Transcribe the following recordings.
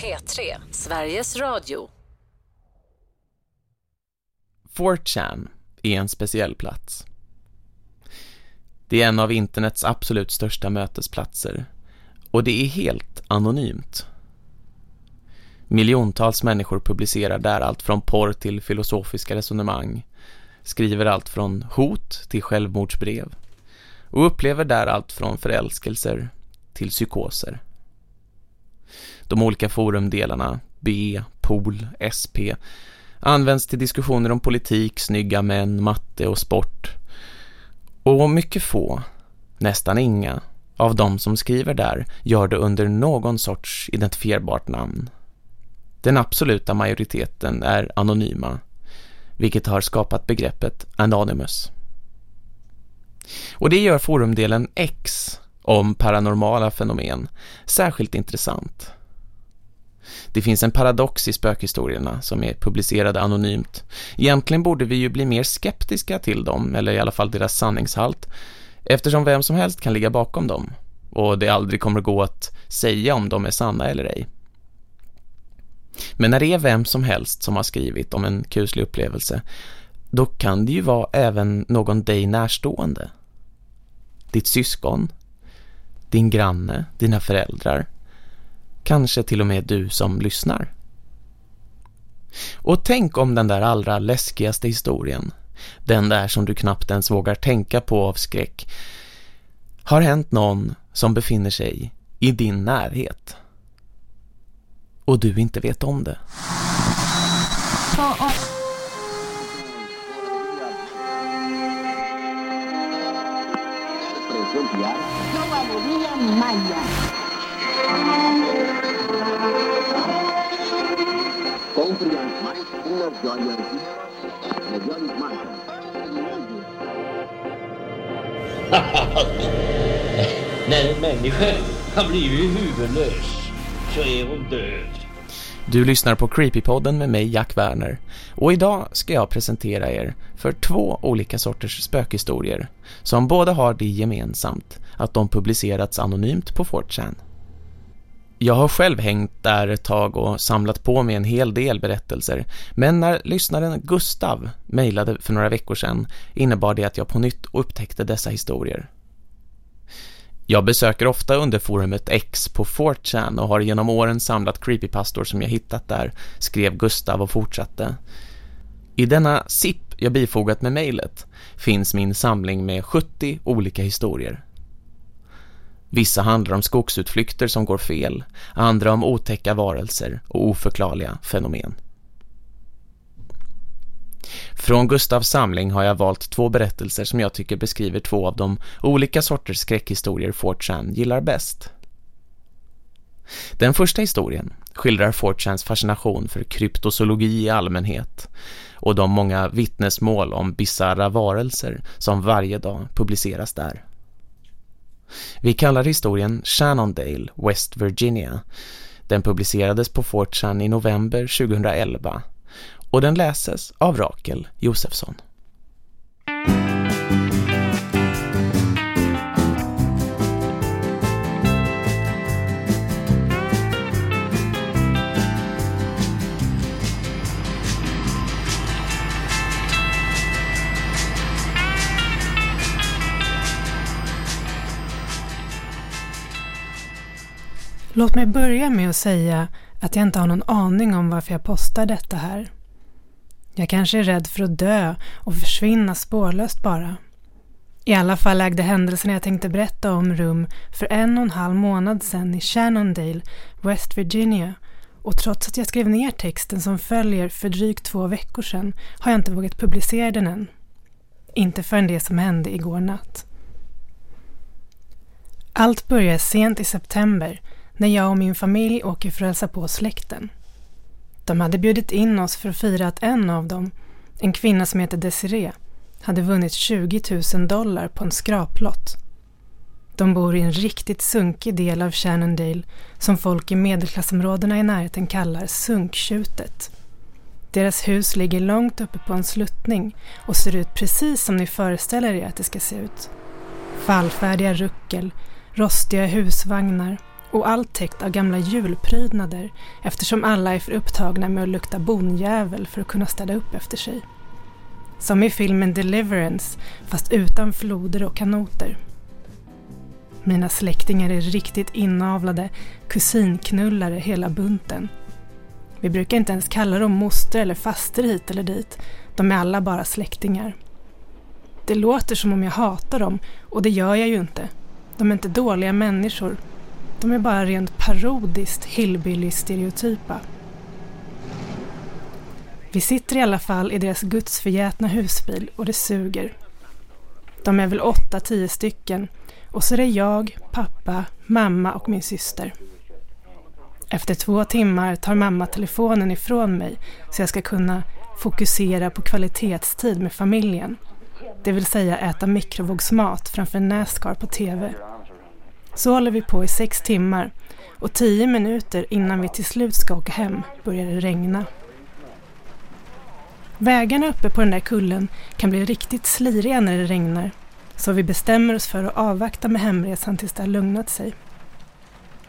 P3, Sveriges Radio. 4chan är en speciell plats. Det är en av internets absolut största mötesplatser och det är helt anonymt. Miljontals människor publicerar där allt från porr till filosofiska resonemang, skriver allt från hot till självmordsbrev och upplever där allt från förälskelser till psykoser. De olika forumdelarna B, POL, SP används till diskussioner om politik, snygga män, matte och sport. Och mycket få, nästan inga, av de som skriver där gör det under någon sorts identifierbart namn. Den absoluta majoriteten är anonyma, vilket har skapat begreppet Anonymous. Och det gör forumdelen X om paranormala fenomen särskilt intressant. Det finns en paradox i spökhistorierna som är publicerade anonymt. Egentligen borde vi ju bli mer skeptiska till dem, eller i alla fall deras sanningshalt, eftersom vem som helst kan ligga bakom dem och det aldrig kommer gå att säga om de är sanna eller ej. Men när det är vem som helst som har skrivit om en kuslig upplevelse, då kan det ju vara även någon dig närstående. Ditt syskon, din granne, dina föräldrar, kanske till och med du som lyssnar. Och tänk om den där allra läskigaste historien, den där som du knappt ens vågar tänka på av skräck, har hänt någon som befinner sig i din närhet. Och du inte vet om det. När en människa har blivit huvudlös så är hon död. Du lyssnar på Creepypodden med mig Jack Werner. Och idag ska jag presentera er för två olika sorters spökhistorier som båda har det gemensamt att de publicerats anonymt på 4chan. Jag har själv hängt där ett tag och samlat på mig en hel del berättelser men när lyssnaren Gustav mejlade för några veckor sedan innebar det att jag på nytt upptäckte dessa historier. Jag besöker ofta under forumet X på 4chan och har genom åren samlat creepypastor som jag hittat där, skrev Gustav och fortsatte. I denna zip jag bifogat med mejlet finns min samling med 70 olika historier. Vissa handlar om skogsutflykter som går fel, andra om otäcka varelser och oförklarliga fenomen. Från Gustavs samling har jag valt två berättelser som jag tycker beskriver två av de olika sorters skräckhistorier Fortran gillar bäst. Den första historien skildrar Fortrans fascination för kryptozoologi i allmänhet och de många vittnesmål om bizarra varelser som varje dag publiceras där. Vi kallar historien Shannondale, West Virginia. Den publicerades på Fortran i november 2011 och den läses av Rakel Josefsson. Låt mig börja med att säga att jag inte har någon aning om varför jag postar detta här. Jag kanske är rädd för att dö och försvinna spårlöst bara. I alla fall ägde händelsen jag tänkte berätta om rum för en och en halv månad sedan i Shannondale, West Virginia och trots att jag skrev ner texten som följer för drygt två veckor sedan har jag inte vågat publicera den än. Inte förrän det som hände igår natt. Allt börjar sent i september när jag och min familj åker för att hälsa på släkten. De hade bjudit in oss för att fira att en av dem, en kvinna som heter Desiree, hade vunnit 20 000 dollar på en skraplott. De bor i en riktigt sunkig del av Shannondale som folk i medelklassområdena i närheten kallar sunktjutet. Deras hus ligger långt uppe på en sluttning och ser ut precis som ni föreställer er att det ska se ut. Fallfärdiga ruckel, rostiga husvagnar och allt täckt av gamla julprydnader eftersom alla är för upptagna med att lukta bonjävel för att kunna städa upp efter sig. Som i filmen Deliverance, fast utan floder och kanoter. Mina släktingar är riktigt inavlade kusinknullare hela bunten. Vi brukar inte ens kalla dem moster eller faster hit eller dit. De är alla bara släktingar. Det låter som om jag hatar dem och det gör jag ju inte. De är inte dåliga människor. De är bara rent parodiskt hillbilly-stereotypa. Vi sitter i alla fall i deras gudsförgätna husbil och det suger. De är väl åtta, tio stycken och så är det jag, pappa, mamma och min syster. Efter två timmar tar mamma telefonen ifrån mig så jag ska kunna fokusera på kvalitetstid med familjen. Det vill säga äta mikrovågsmat framför Nascar på TV. Så håller vi på i sex timmar och tio minuter innan vi till slut ska åka hem börjar det regna. Vägarna uppe på den där kullen kan bli riktigt sliriga när det regnar så vi bestämmer oss för att avvakta med hemresan tills det har lugnat sig.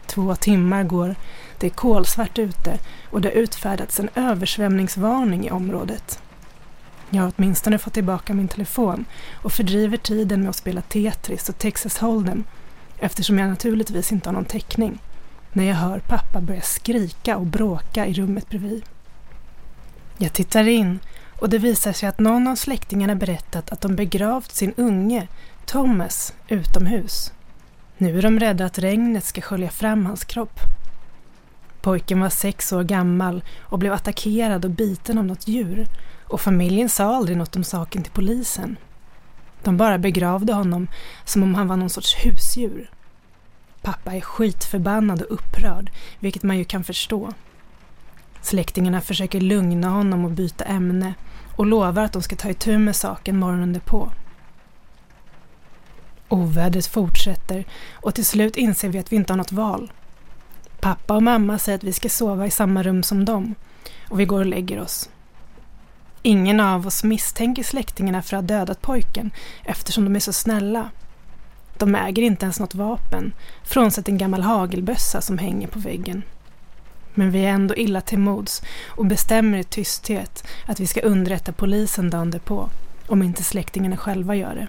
Två timmar går, det är kolsvart ute och det har utfärdats en översvämningsvarning i området. Jag har åtminstone fått tillbaka min telefon och fördriver tiden med att spela Tetris och Texas Hold'em eftersom jag naturligtvis inte har någon täckning när jag hör pappa börja skrika och bråka i rummet bredvid. Jag tittar in och det visar sig att någon av släktingarna berättat att de begravt sin unge, Thomas, utomhus. Nu är de rädda att regnet ska skölja fram hans kropp. Pojken var sex år gammal och blev attackerad och biten av något djur och familjen sa aldrig något om saken till polisen. De bara begravde honom som om han var någon sorts husdjur. Pappa är skitförbannad och upprörd, vilket man ju kan förstå. Släktingarna försöker lugna honom och byta ämne och lovar att de ska ta itu med saken morgonen därpå. Ovädret fortsätter och till slut inser vi att vi inte har något val. Pappa och mamma säger att vi ska sova i samma rum som dem och vi går och lägger oss. Ingen av oss misstänker släktingarna för att ha dödat pojken eftersom de är så snälla. De äger inte ens något vapen, frånsett en gammal hagelbössa som hänger på väggen. Men vi är ändå illa till mods och bestämmer i tysthet att vi ska underrätta polisen dagen därpå, om inte släktingarna själva gör det.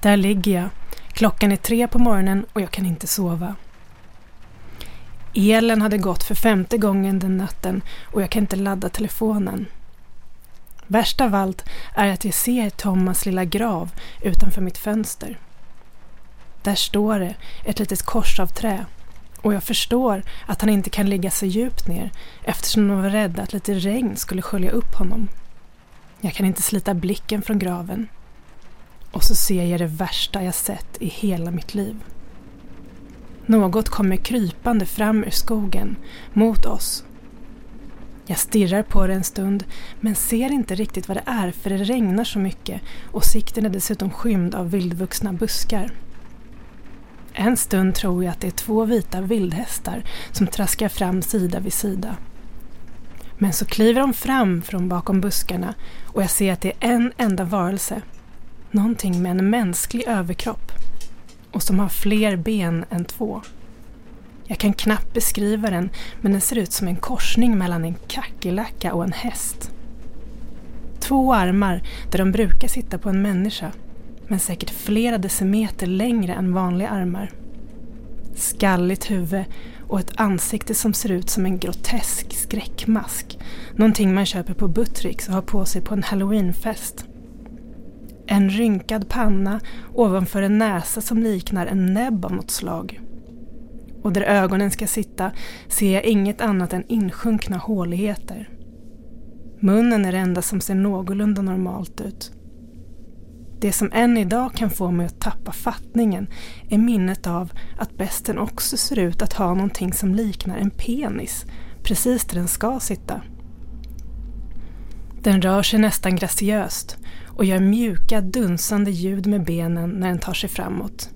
Där ligger jag. Klockan är tre på morgonen och jag kan inte sova. Elen hade gått för femte gången den natten och jag kan inte ladda telefonen. Värst av allt är att jag ser Thomas lilla grav utanför mitt fönster. Där står det, ett litet kors av trä. Och jag förstår att han inte kan ligga så djupt ner eftersom de var rädda att lite regn skulle skölja upp honom. Jag kan inte slita blicken från graven. Och så ser jag det värsta jag sett i hela mitt liv. Något kommer krypande fram ur skogen, mot oss. Jag stirrar på det en stund, men ser inte riktigt vad det är för det regnar så mycket och sikten är dessutom skymd av vildvuxna buskar. En stund tror jag att det är två vita vildhästar som traskar fram sida vid sida. Men så kliver de fram från bakom buskarna och jag ser att det är en enda varelse. Någonting med en mänsklig överkropp och som har fler ben än två. Jag kan knappt beskriva den men den ser ut som en korsning mellan en kackerlacka och en häst. Två armar där de brukar sitta på en människa men säkert flera decimeter längre än vanliga armar. Skalligt huvud och ett ansikte som ser ut som en grotesk skräckmask. Någonting man köper på Buttricks och har på sig på en halloweenfest. En rynkad panna ovanför en näsa som liknar en näbb av något slag. Och där ögonen ska sitta ser jag inget annat än insjunkna håligheter. Munnen är det enda som ser någorlunda normalt ut. Det som än idag kan få mig att tappa fattningen är minnet av att besten också ser ut att ha någonting som liknar en penis, precis där den ska sitta. Den rör sig nästan graciöst och gör mjuka dunsande ljud med benen när den tar sig framåt.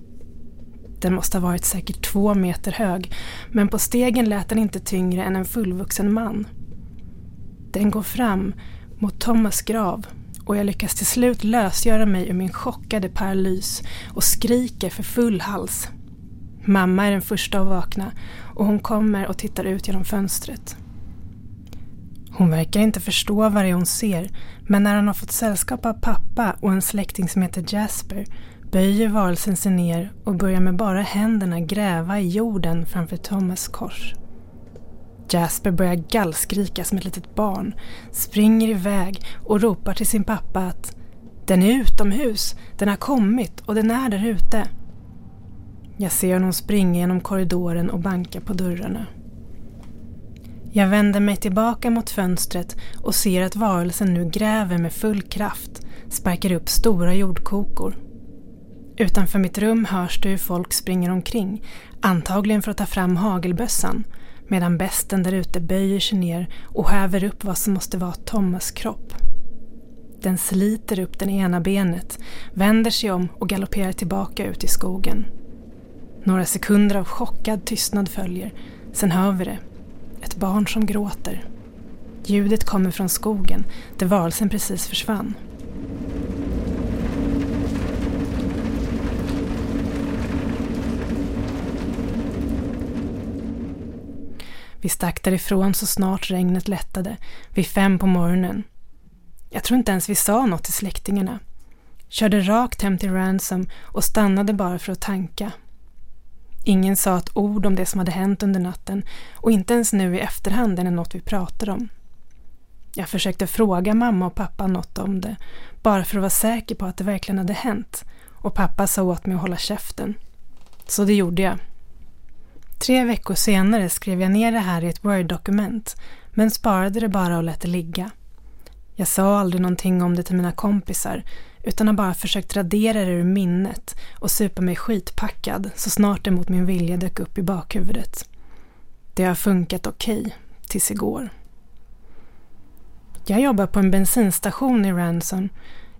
Den måste ha varit säkert två meter hög, men på stegen lät den inte tyngre än en fullvuxen man. Den går fram mot Thomas grav och jag lyckas till slut lösgöra mig ur min chockade paralys och skriker för full hals. Mamma är den första att vakna och hon kommer och tittar ut genom fönstret. Hon verkar inte förstå vad det är hon ser men när hon har fått sällskap av pappa och en släkting som heter Jasper böjer varelsen sig ner och börjar med bara händerna gräva i jorden framför Thomas kors. Jasper börjar gallskrika som ett litet barn, springer iväg och ropar till sin pappa att den är utomhus, den har kommit och den är där ute. Jag ser honom springa genom korridoren och banka på dörrarna. Jag vänder mig tillbaka mot fönstret och ser att varelsen nu gräver med full kraft, sparkar upp stora jordkokor. Utanför mitt rum hörs det hur folk springer omkring, antagligen för att ta fram hagelbössan, medan besten där ute böjer sig ner och häver upp vad som måste vara Thomas kropp. Den sliter upp det ena benet, vänder sig om och galopperar tillbaka ut i skogen. Några sekunder av chockad tystnad följer, sen hör vi det. Ett barn som gråter. Ljudet kommer från skogen, där varelsen precis försvann. Vi stack därifrån så snart regnet lättade, vid fem på morgonen. Jag tror inte ens vi sa något till släktingarna. Körde rakt hem till Ransom och stannade bara för att tanka. Ingen sa ett ord om det som hade hänt under natten och inte ens nu i efterhand är det något vi pratar om. Jag försökte fråga mamma och pappa något om det, bara för att vara säker på att det verkligen hade hänt och pappa sa åt mig att hålla käften. Så det gjorde jag. Tre veckor senare skrev jag ner det här i ett Word-dokument men sparade det bara och lät det ligga. Jag sa aldrig någonting om det till mina kompisar utan har bara försökt radera det ur minnet och supa mig skitpackad så snart det mot min vilja dök upp i bakhuvudet. Det har funkat okej, okay, tills igår. Jag jobbar på en bensinstation i Ranson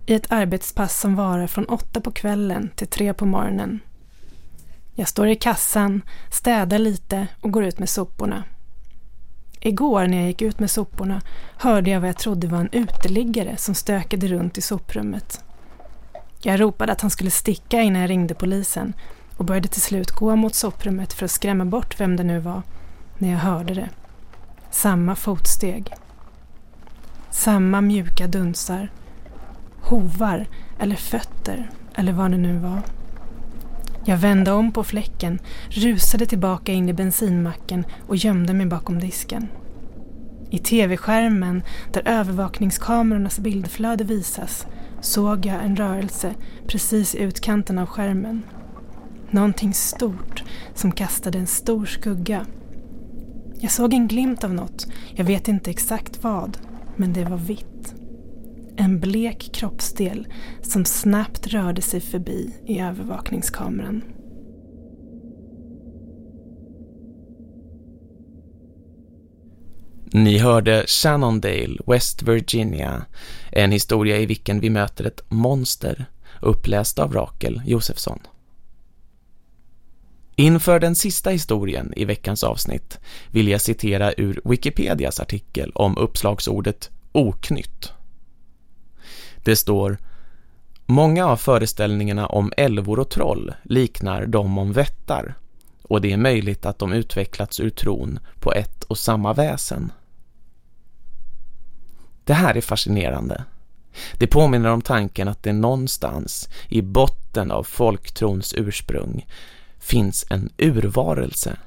i ett arbetspass som varar från åtta på kvällen till tre på morgonen. Jag står i kassan, städar lite och går ut med soporna. Igår när jag gick ut med soporna hörde jag vad jag trodde var en uteliggare som stökade runt i soprummet. Jag ropade att han skulle sticka innan jag ringde polisen och började till slut gå mot soprummet för att skrämma bort vem det nu var när jag hörde det. Samma fotsteg. Samma mjuka dunsar. Hovar eller fötter eller vad det nu var. Jag vände om på fläcken, rusade tillbaka in i bensinmacken och gömde mig bakom disken. I tv-skärmen, där övervakningskamerornas bildflöde visas, såg jag en rörelse precis i utkanten av skärmen. Någonting stort som kastade en stor skugga. Jag såg en glimt av något, jag vet inte exakt vad, men det var vitt. En blek kroppsdel som snabbt rörde sig förbi i övervakningskameran. Ni hörde Shannondale, West Virginia, en historia i vilken vi möter ett monster, uppläst av Rakel Josefsson. Inför den sista historien i veckans avsnitt vill jag citera ur Wikipedias artikel om uppslagsordet oknytt. Det står Många av föreställningarna om älvor och troll liknar de om vättar och det är möjligt att de utvecklats ur tron på ett och samma väsen. Det här är fascinerande. Det påminner om tanken att det någonstans i botten av folktrons ursprung finns en urvarelse.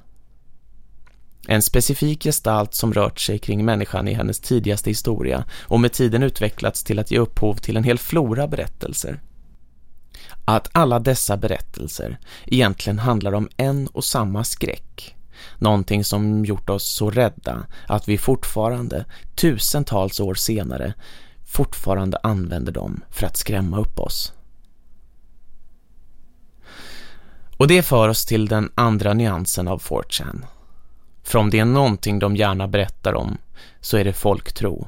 En specifik gestalt som rört sig kring människan i hennes tidigaste historia och med tiden utvecklats till att ge upphov till en hel flora berättelser. Att alla dessa berättelser egentligen handlar om en och samma skräck. Någonting som gjort oss så rädda att vi fortfarande, tusentals år senare, fortfarande använder dem för att skrämma upp oss. Och det för oss till den andra nyansen av 4chan. För om det är någonting de gärna berättar om så är det folktro.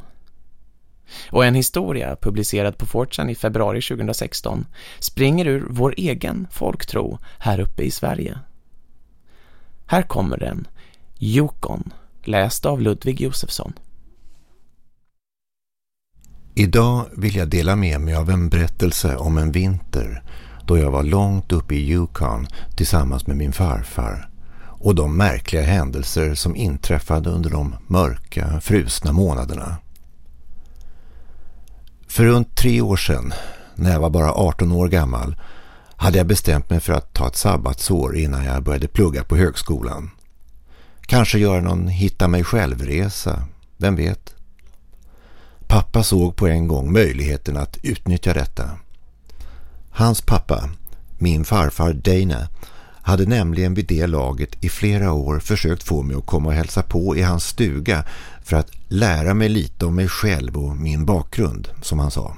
Och en historia publicerad på 4chan i februari 2016 springer ur vår egen folktro här uppe i Sverige. Här kommer den, Jokon, läst av Ludvig Josefsson. Idag vill jag dela med mig av en berättelse om en vinter då jag var långt uppe i Yukon tillsammans med min farfar och de märkliga händelser som inträffade under de mörka, frusna månaderna. För runt tre år sedan, när jag var bara 18 år gammal, hade jag bestämt mig för att ta ett sabbatsår innan jag började plugga på högskolan. Kanske göra någon hitta mig självresa, vem vet? Pappa såg på en gång möjligheten att utnyttja detta. Hans pappa, min farfar Dana, hade nämligen vid det laget i flera år försökt få mig att komma och hälsa på i hans stuga för att lära mig lite om mig själv och min bakgrund, som han sa.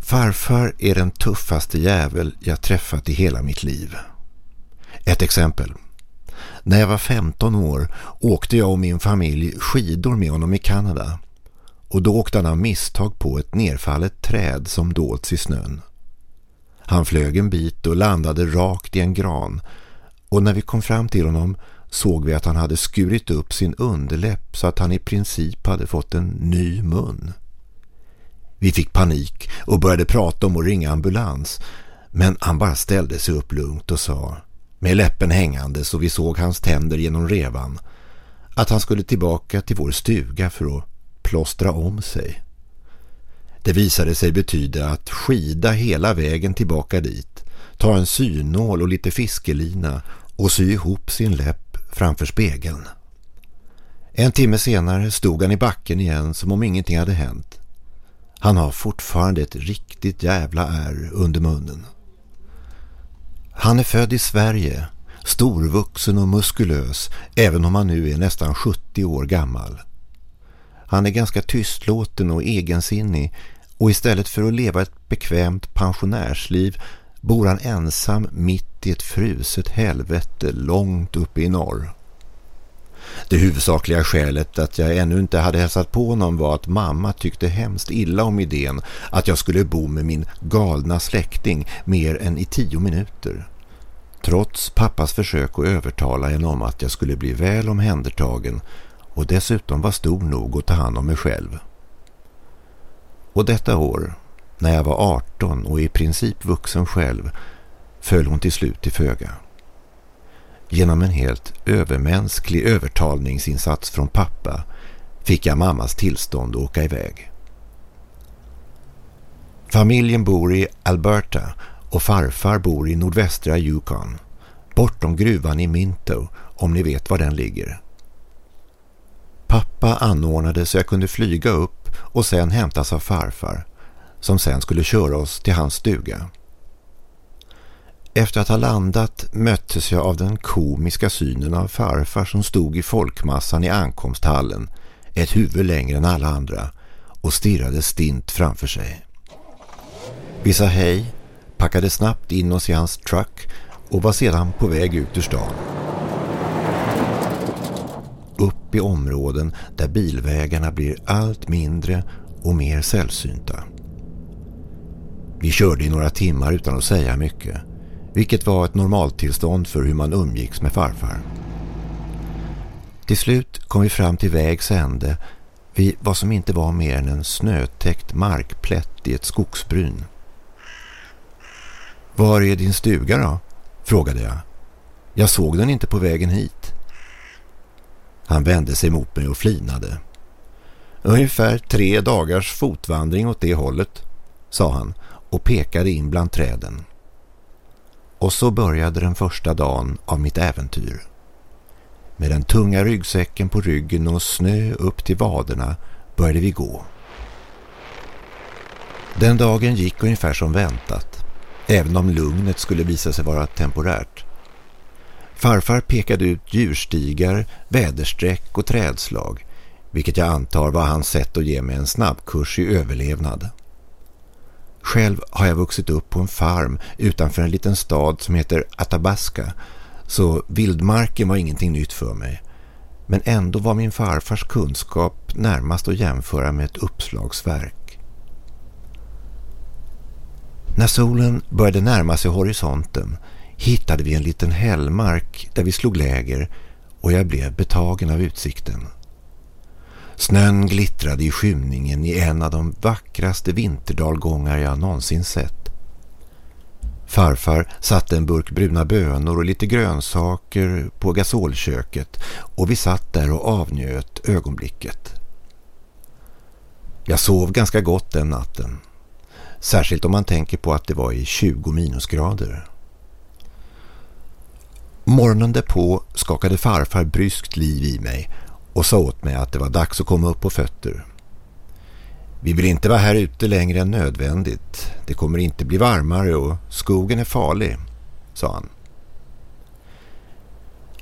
Farfar är den tuffaste jävel jag träffat i hela mitt liv. Ett exempel. När jag var 15 år åkte jag och min familj skidor med honom i Kanada och då åkte han av misstag på ett nerfallet träd som dolts i snön. Han flög en bit och landade rakt i en gran och när vi kom fram till honom såg vi att han hade skurit upp sin underläpp så att han i princip hade fått en ny mun. Vi fick panik och började prata om att ringa ambulans men han bara ställde sig upp lugnt och sa med läppen hängande så vi såg hans tänder genom revan att han skulle tillbaka till vår stuga för att plåstra om sig. Det visade sig betyda att skida hela vägen tillbaka dit, ta en synål och lite fiskelina och sy ihop sin läpp framför spegeln. En timme senare stod han i backen igen som om ingenting hade hänt. Han har fortfarande ett riktigt jävla ärr under munnen. Han är född i Sverige, storvuxen och muskulös även om han nu är nästan 70 år gammal. Han är ganska tystlåten och egensinnig och istället för att leva ett bekvämt pensionärsliv bor han ensam mitt i ett fruset helvete långt uppe i norr. Det huvudsakliga skälet att jag ännu inte hade hälsat på honom var att mamma tyckte hemskt illa om idén att jag skulle bo med min galna släkting mer än i tio minuter. Trots pappas försök att övertala henne om att jag skulle bli väl omhändertagen och dessutom var stor nog att ta hand om mig själv. Och detta år, när jag var 18 och i princip vuxen själv, föll hon till slut till föga. Genom en helt övermänsklig övertalningsinsats från pappa fick jag mammas tillstånd att åka iväg. Familjen bor i Alberta och farfar bor i nordvästra Yukon, bortom gruvan i Minto om ni vet var den ligger. Pappa anordnade så jag kunde flyga upp och sen hämtas av farfar som sen skulle köra oss till hans stuga. Efter att ha landat möttes jag av den komiska synen av farfar som stod i folkmassan i ankomsthallen, ett huvud längre än alla andra, och stirrade stint framför sig. Vi sa hej, packade snabbt in oss i hans truck och var sedan på väg ut ur stan. Upp i områden där bilvägarna blir allt mindre och mer sällsynta. Vi körde i några timmar utan att säga mycket vilket var ett normaltillstånd för hur man umgicks med farfar. Till slut kom vi fram till vägs ände vid vad som inte var mer än en snötäckt markplätt i ett skogsbryn. Var är din stuga då? frågade jag. Jag såg den inte på vägen hit. Han vände sig mot mig och flinade. Ungefär tre dagars fotvandring åt det hållet, sa han och pekade in bland träden. Och så började den första dagen av mitt äventyr. Med den tunga ryggsäcken på ryggen och snö upp till vaderna började vi gå. Den dagen gick ungefär som väntat, även om lugnet skulle visa sig vara temporärt. Farfar pekade ut djurstigar, väderstreck och trädslag, vilket jag antar var hans sätt att ge mig en snabbkurs i överlevnad. Själv har jag vuxit upp på en farm utanför en liten stad som heter Athabasca så vildmarken var ingenting nytt för mig. Men ändå var min farfars kunskap närmast att jämföra med ett uppslagsverk. När solen började närma sig horisonten hittade vi en liten hällmark där vi slog läger och jag blev betagen av utsikten. Snön glittrade i skymningen i en av de vackraste vinterdalgångar jag någonsin sett. Farfar satte en burk bruna bönor och lite grönsaker på gasolköket och vi satt där och avnjöt ögonblicket. Jag sov ganska gott den natten. Särskilt om man tänker på att det var i 20 minusgrader. Morgonen därpå skakade farfar bryskt liv i mig och sa åt mig att det var dags att komma upp på fötter. Vi vill inte vara här ute längre än nödvändigt. Det kommer inte bli varmare och skogen är farlig, sa han.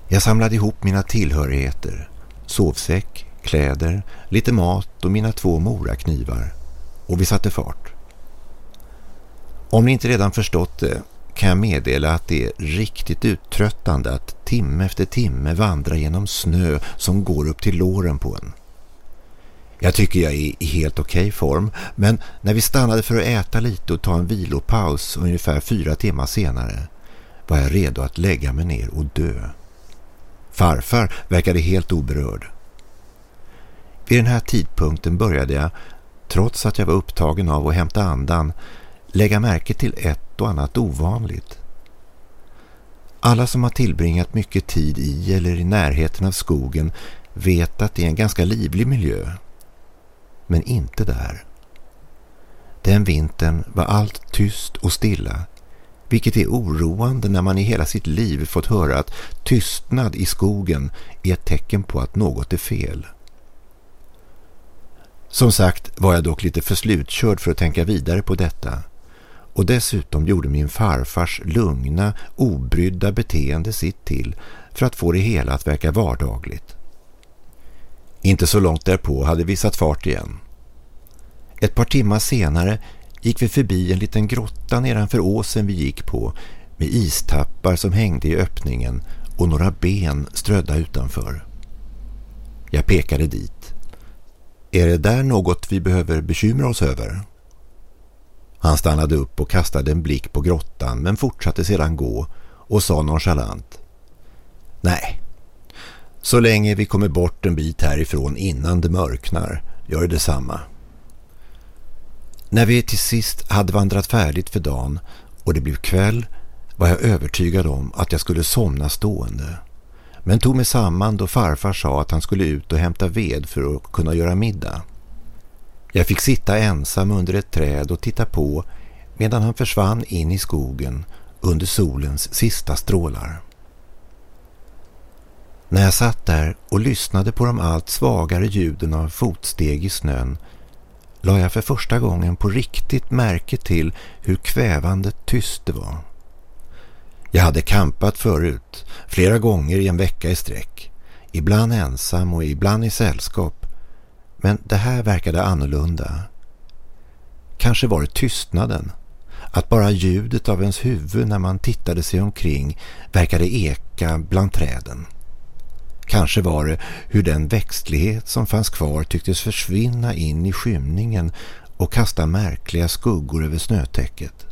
Jag samlade ihop mina tillhörigheter, sovsäck, kläder, lite mat och mina två moraknivar och vi satte fart. Om ni inte redan förstått det kan jag meddela att det är riktigt uttröttande att timme efter timme vandra genom snö som går upp till låren på en. Jag tycker jag är i helt okej okay form, men när vi stannade för att äta lite och ta en vilopaus ungefär fyra timmar senare var jag redo att lägga mig ner och dö. Farfar verkade helt oberörd. Vid den här tidpunkten började jag, trots att jag var upptagen av att hämta andan, lägga märke till ett och annat ovanligt. Alla som har tillbringat mycket tid i eller i närheten av skogen vet att det är en ganska livlig miljö. Men inte där. Den vintern var allt tyst och stilla, vilket är oroande när man i hela sitt liv fått höra att tystnad i skogen är ett tecken på att något är fel. Som sagt var jag dock lite för slutkörd för att tänka vidare på detta. Och dessutom gjorde min farfars lugna, obrydda beteende sitt till för att få det hela att verka vardagligt. Inte så långt därpå hade vi satt fart igen. Ett par timmar senare gick vi förbi en liten grotta nedanför åsen vi gick på med istappar som hängde i öppningen och några ben strödda utanför. Jag pekade dit. Är det där något vi behöver bekymra oss över? Han stannade upp och kastade en blick på grottan men fortsatte sedan gå och sa nonchalant. Nej, så länge vi kommer bort en bit härifrån innan det mörknar gör det detsamma. När vi till sist hade vandrat färdigt för dagen och det blev kväll var jag övertygad om att jag skulle somna stående. Men tog mig samman då farfar sa att han skulle ut och hämta ved för att kunna göra middag. Jag fick sitta ensam under ett träd och titta på medan han försvann in i skogen under solens sista strålar. När jag satt där och lyssnade på de allt svagare ljuden av fotsteg i snön la jag för första gången på riktigt märke till hur kvävande tyst det var. Jag hade kampat förut, flera gånger i en vecka i sträck. Ibland ensam och ibland i sällskap. Men det här verkade annorlunda. Kanske var det tystnaden. Att bara ljudet av ens huvud när man tittade sig omkring verkade eka bland träden. Kanske var det hur den växtlighet som fanns kvar tycktes försvinna in i skymningen och kasta märkliga skuggor över snötäcket.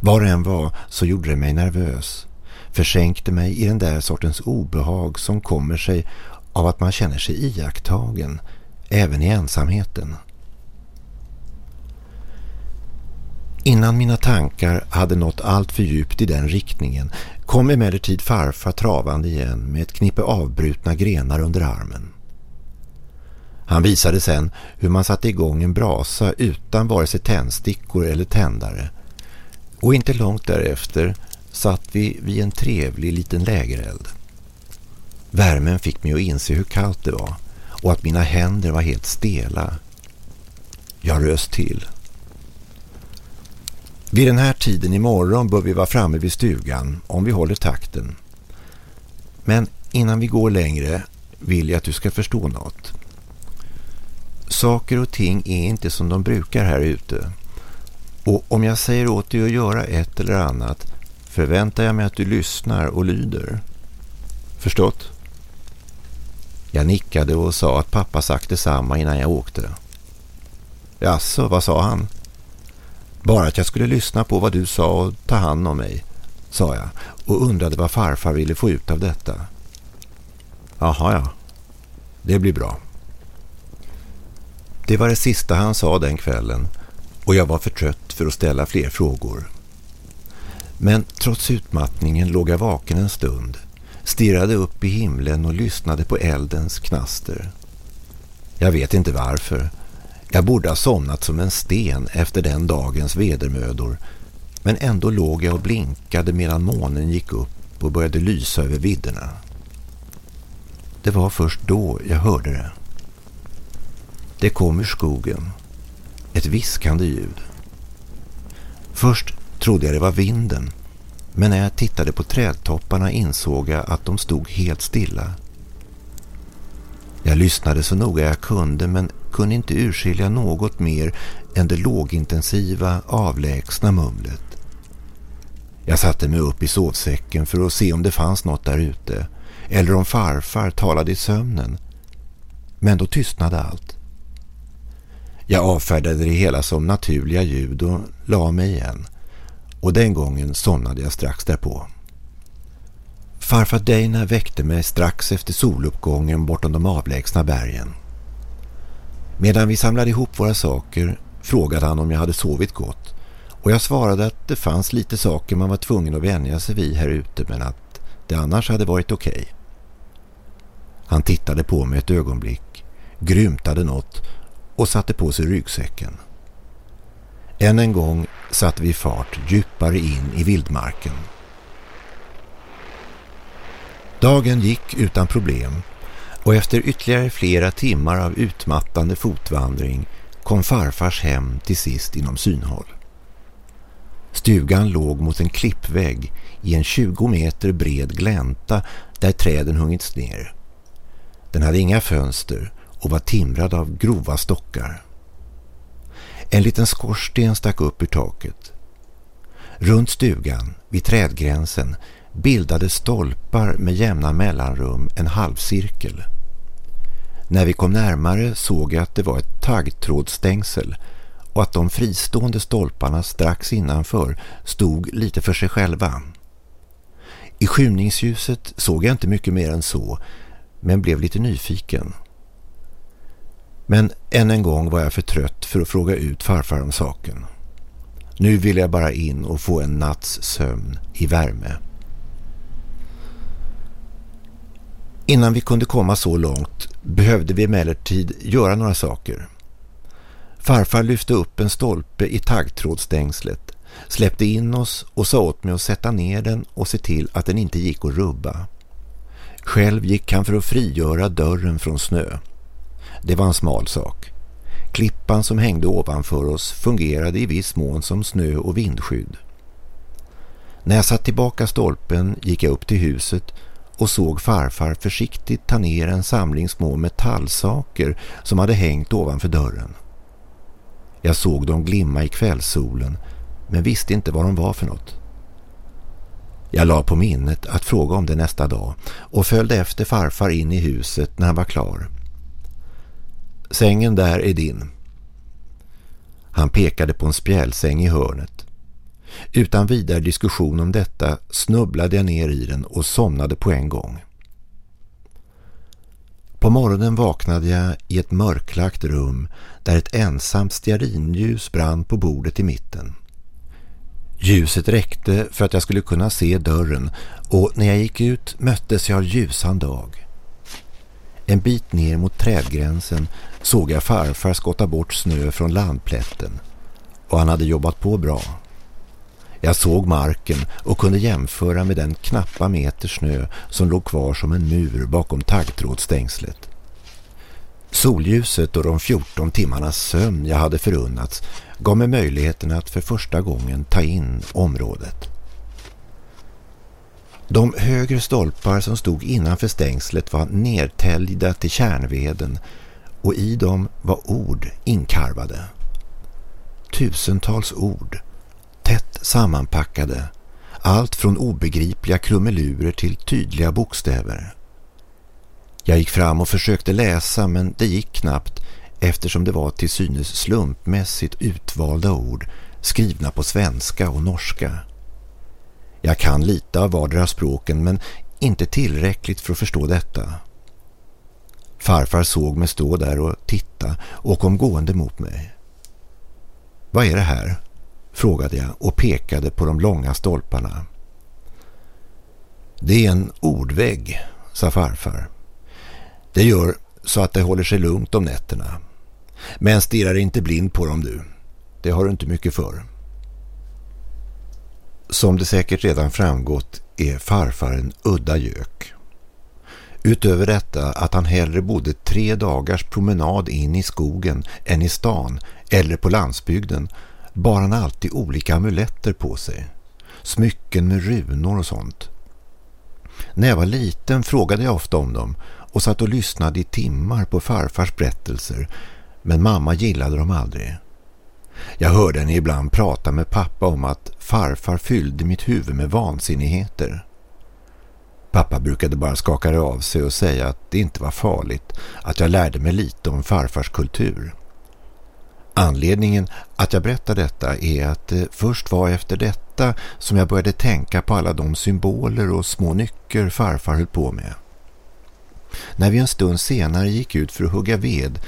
Var det än var så gjorde det mig nervös, försänkte mig i den där sortens obehag som kommer sig av att man känner sig iakttagen, även i ensamheten. Innan mina tankar hade nått allt för djupt i den riktningen kom emellertid farfar travande igen med ett knippe avbrutna grenar under armen. Han visade sen hur man satte igång en brasa utan vare sig tändstickor eller tändare. Och inte långt därefter satt vi vid en trevlig liten lägereld. Värmen fick mig att inse hur kallt det var och att mina händer var helt stela. Jag röst till. Vid den här tiden imorgon bör vi vara framme vid stugan om vi håller takten. Men innan vi går längre vill jag att du ska förstå något. Saker och ting är inte som de brukar här ute. Och om jag säger åt dig att göra ett eller annat förväntar jag mig att du lyssnar och lyder. Förstått? Jag nickade och sa att pappa sagt detsamma innan jag åkte. Jaså, vad sa han? Bara att jag skulle lyssna på vad du sa och ta hand om mig, sa jag och undrade vad farfar ville få ut av detta. Jaha ja, det blir bra. Det var det sista han sa den kvällen och jag var för trött för att ställa fler frågor. Men trots utmattningen låg jag vaken en stund, stirrade upp i himlen och lyssnade på eldens knaster. Jag vet inte varför. Jag borde ha somnat som en sten efter den dagens vedermödor, men ändå låg jag och blinkade medan månen gick upp och började lysa över vidderna. Det var först då jag hörde det. Det kom ur skogen. Ett viskande ljud. Först trodde jag det var vinden, men när jag tittade på trädtopparna insåg jag att de stod helt stilla. Jag lyssnade så noga jag kunde men kunde inte urskilja något mer än det lågintensiva, avlägsna mumlet. Jag satte mig upp i sovsäcken för att se om det fanns något där ute eller om farfar talade i sömnen. Men då tystnade allt. Jag avfärdade det hela som naturliga ljud och la mig igen. Och den gången somnade jag strax därpå. Farfar Dana väckte mig strax efter soluppgången bortom de avlägsna bergen. Medan vi samlade ihop våra saker frågade han om jag hade sovit gott och jag svarade att det fanns lite saker man var tvungen att vänja sig vid här ute men att det annars hade varit okej. Okay. Han tittade på mig ett ögonblick, grymtade något och satte på sig ryggsäcken. Än en gång satte vi fart djupare in i vildmarken. Dagen gick utan problem och efter ytterligare flera timmar av utmattande fotvandring kom farfars hem till sist inom synhåll. Stugan låg mot en klippvägg i en 20 meter bred glänta där träden hungits ner. Den hade inga fönster och var timrad av grova stockar. En liten skorsten stack upp ur taket. Runt stugan, vid trädgränsen, bildade stolpar med jämna mellanrum en halvcirkel. När vi kom närmare såg jag att det var ett taggtrådstängsel och att de fristående stolparna strax innanför stod lite för sig själva. I skymningsljuset såg jag inte mycket mer än så, men blev lite nyfiken. Men än en gång var jag för trött för att fråga ut farfar om saken. Nu ville jag bara in och få en natts sömn i värme. Innan vi kunde komma så långt behövde vi emellertid göra några saker. Farfar lyfte upp en stolpe i taggtrådstängslet, släppte in oss och sa åt mig att sätta ner den och se till att den inte gick att rubba. Själv gick han för att frigöra dörren från snö. Det var en smal sak. Klippan som hängde ovanför oss fungerade i viss mån som snö- och vindskydd. När jag satt tillbaka stolpen gick jag upp till huset och såg farfar försiktigt ta ner en samling små metallsaker som hade hängt ovanför dörren. Jag såg dem glimma i kvällssolen men visste inte vad de var för något. Jag la på minnet att fråga om det nästa dag och följde efter farfar in i huset när han var klar. Sängen där är din. Han pekade på en spjälsäng i hörnet. Utan vidare diskussion om detta snubblade jag ner i den och somnade på en gång. På morgonen vaknade jag i ett mörklagt rum där ett ensamt stearinljus brann på bordet i mitten. Ljuset räckte för att jag skulle kunna se dörren och när jag gick ut möttes jag av ljusan dag. En bit ner mot trädgränsen såg jag farfar skotta bort snö från landplätten och han hade jobbat på bra. Jag såg marken och kunde jämföra med den knappa meter snö som låg kvar som en mur bakom taggtrådstängslet. Solljuset och de 14 timmarnas sömn jag hade förunnats gav mig möjligheten att för första gången ta in området. De högre stolpar som stod innanför stängslet var nedtäljda till kärnveden och i dem var ord inkarvade. Tusentals ord, tätt sammanpackade, allt från obegripliga krumelurer till tydliga bokstäver. Jag gick fram och försökte läsa men det gick knappt eftersom det var till synes slumpmässigt utvalda ord skrivna på svenska och norska. Jag kan lite av vardera språken men inte tillräckligt för att förstå detta. Farfar såg mig stå där och titta och kom gående mot mig. Vad är det här? frågade jag och pekade på de långa stolparna. Det är en ordvägg, sa farfar. Det gör så att det håller sig lugnt om nätterna. Men stirrar inte blind på dem du. Det har du inte mycket för. Som det säkert redan framgått är farfar en udda gök. Utöver detta att han hellre bodde tre dagars promenad in i skogen än i stan eller på landsbygden bar han alltid olika amuletter på sig. Smycken med runor och sånt. När jag var liten frågade jag ofta om dem och satt och lyssnade i timmar på farfars berättelser men mamma gillade dem aldrig. Jag hörde henne ibland prata med pappa om att farfar fyllde mitt huvud med vansinnigheter. Pappa brukade bara skaka det av sig och säga att det inte var farligt att jag lärde mig lite om farfars kultur. Anledningen att jag berättar detta är att det först var efter detta som jag började tänka på alla de symboler och små nycker farfar höll på med. När vi en stund senare gick ut för att hugga ved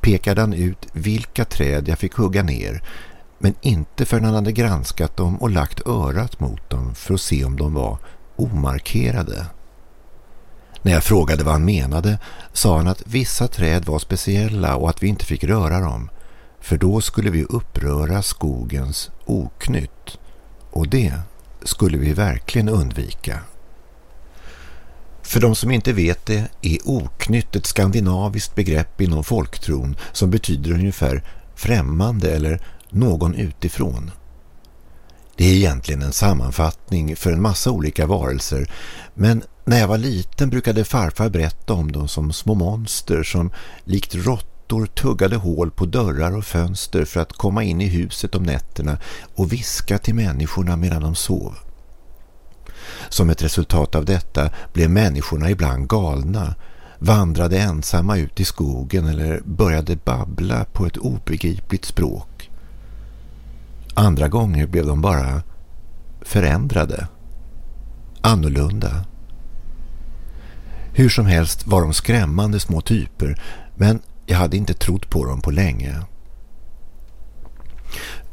pekade han ut vilka träd jag fick hugga ner men inte förrän han hade granskat dem och lagt örat mot dem för att se om de var omarkerade. När jag frågade vad han menade sa han att vissa träd var speciella och att vi inte fick röra dem för då skulle vi uppröra skogens oknytt och det skulle vi verkligen undvika. För de som inte vet det är oknytt ett skandinaviskt begrepp inom folktron som betyder ungefär främmande eller någon utifrån. Det är egentligen en sammanfattning för en massa olika varelser men när jag var liten brukade farfar berätta om dem som små monster som likt råttor tuggade hål på dörrar och fönster för att komma in i huset om nätterna och viska till människorna medan de sov. Som ett resultat av detta blev människorna ibland galna, vandrade ensamma ut i skogen eller började babbla på ett obegripligt språk. Andra gånger blev de bara förändrade, annorlunda. Hur som helst var de skrämmande små typer men jag hade inte trott på dem på länge.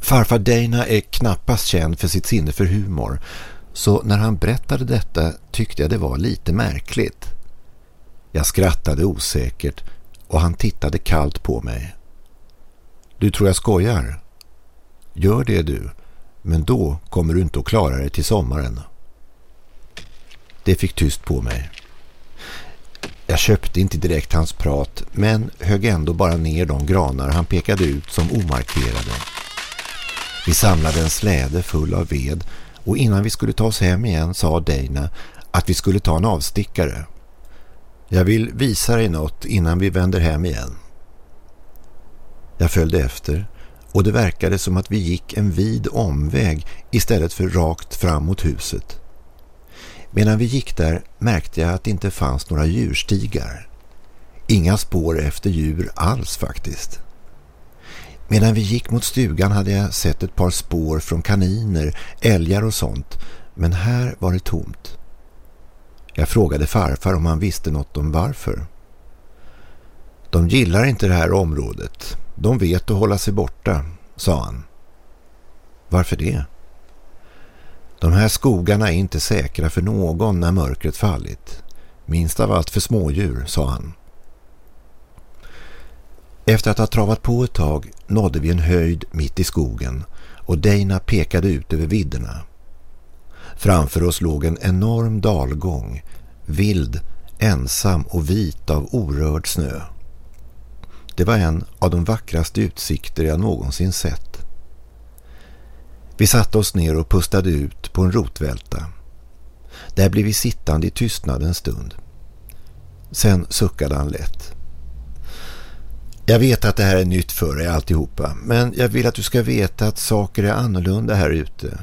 Farfar Dana är knappast känd för sitt sinne för humor så när han berättade detta tyckte jag det var lite märkligt. Jag skrattade osäkert och han tittade kallt på mig. Du tror jag skojar? Gör det du, men då kommer du inte att klara dig till sommaren. Det fick tyst på mig. Jag köpte inte direkt hans prat men högg ändå bara ner de granar han pekade ut som omarkerade. Vi samlade en släde full av ved och innan vi skulle ta oss hem igen sa Dana att vi skulle ta en avstickare. Jag vill visa dig något innan vi vänder hem igen. Jag följde efter och det verkade som att vi gick en vid omväg istället för rakt fram mot huset. Medan vi gick där märkte jag att det inte fanns några djurstigar. Inga spår efter djur alls faktiskt. Medan vi gick mot stugan hade jag sett ett par spår från kaniner, älgar och sånt. Men här var det tomt. Jag frågade farfar om han visste något om varför. De gillar inte det här området. De vet att hålla sig borta, sa han. Varför det? De här skogarna är inte säkra för någon när mörkret fallit. Minst av allt för smådjur, sa han. Efter att ha travat på ett tag nådde vi en höjd mitt i skogen och Dana pekade ut över vidderna. Framför oss låg en enorm dalgång, vild, ensam och vit av orörd snö. Det var en av de vackraste utsikter jag någonsin sett. Vi satte oss ner och pustade ut på en rotvälta. Där blev vi sittande i tystnad en stund. Sen suckade han lätt. Jag vet att det här är nytt för dig alltihopa, men jag vill att du ska veta att saker är annorlunda här ute.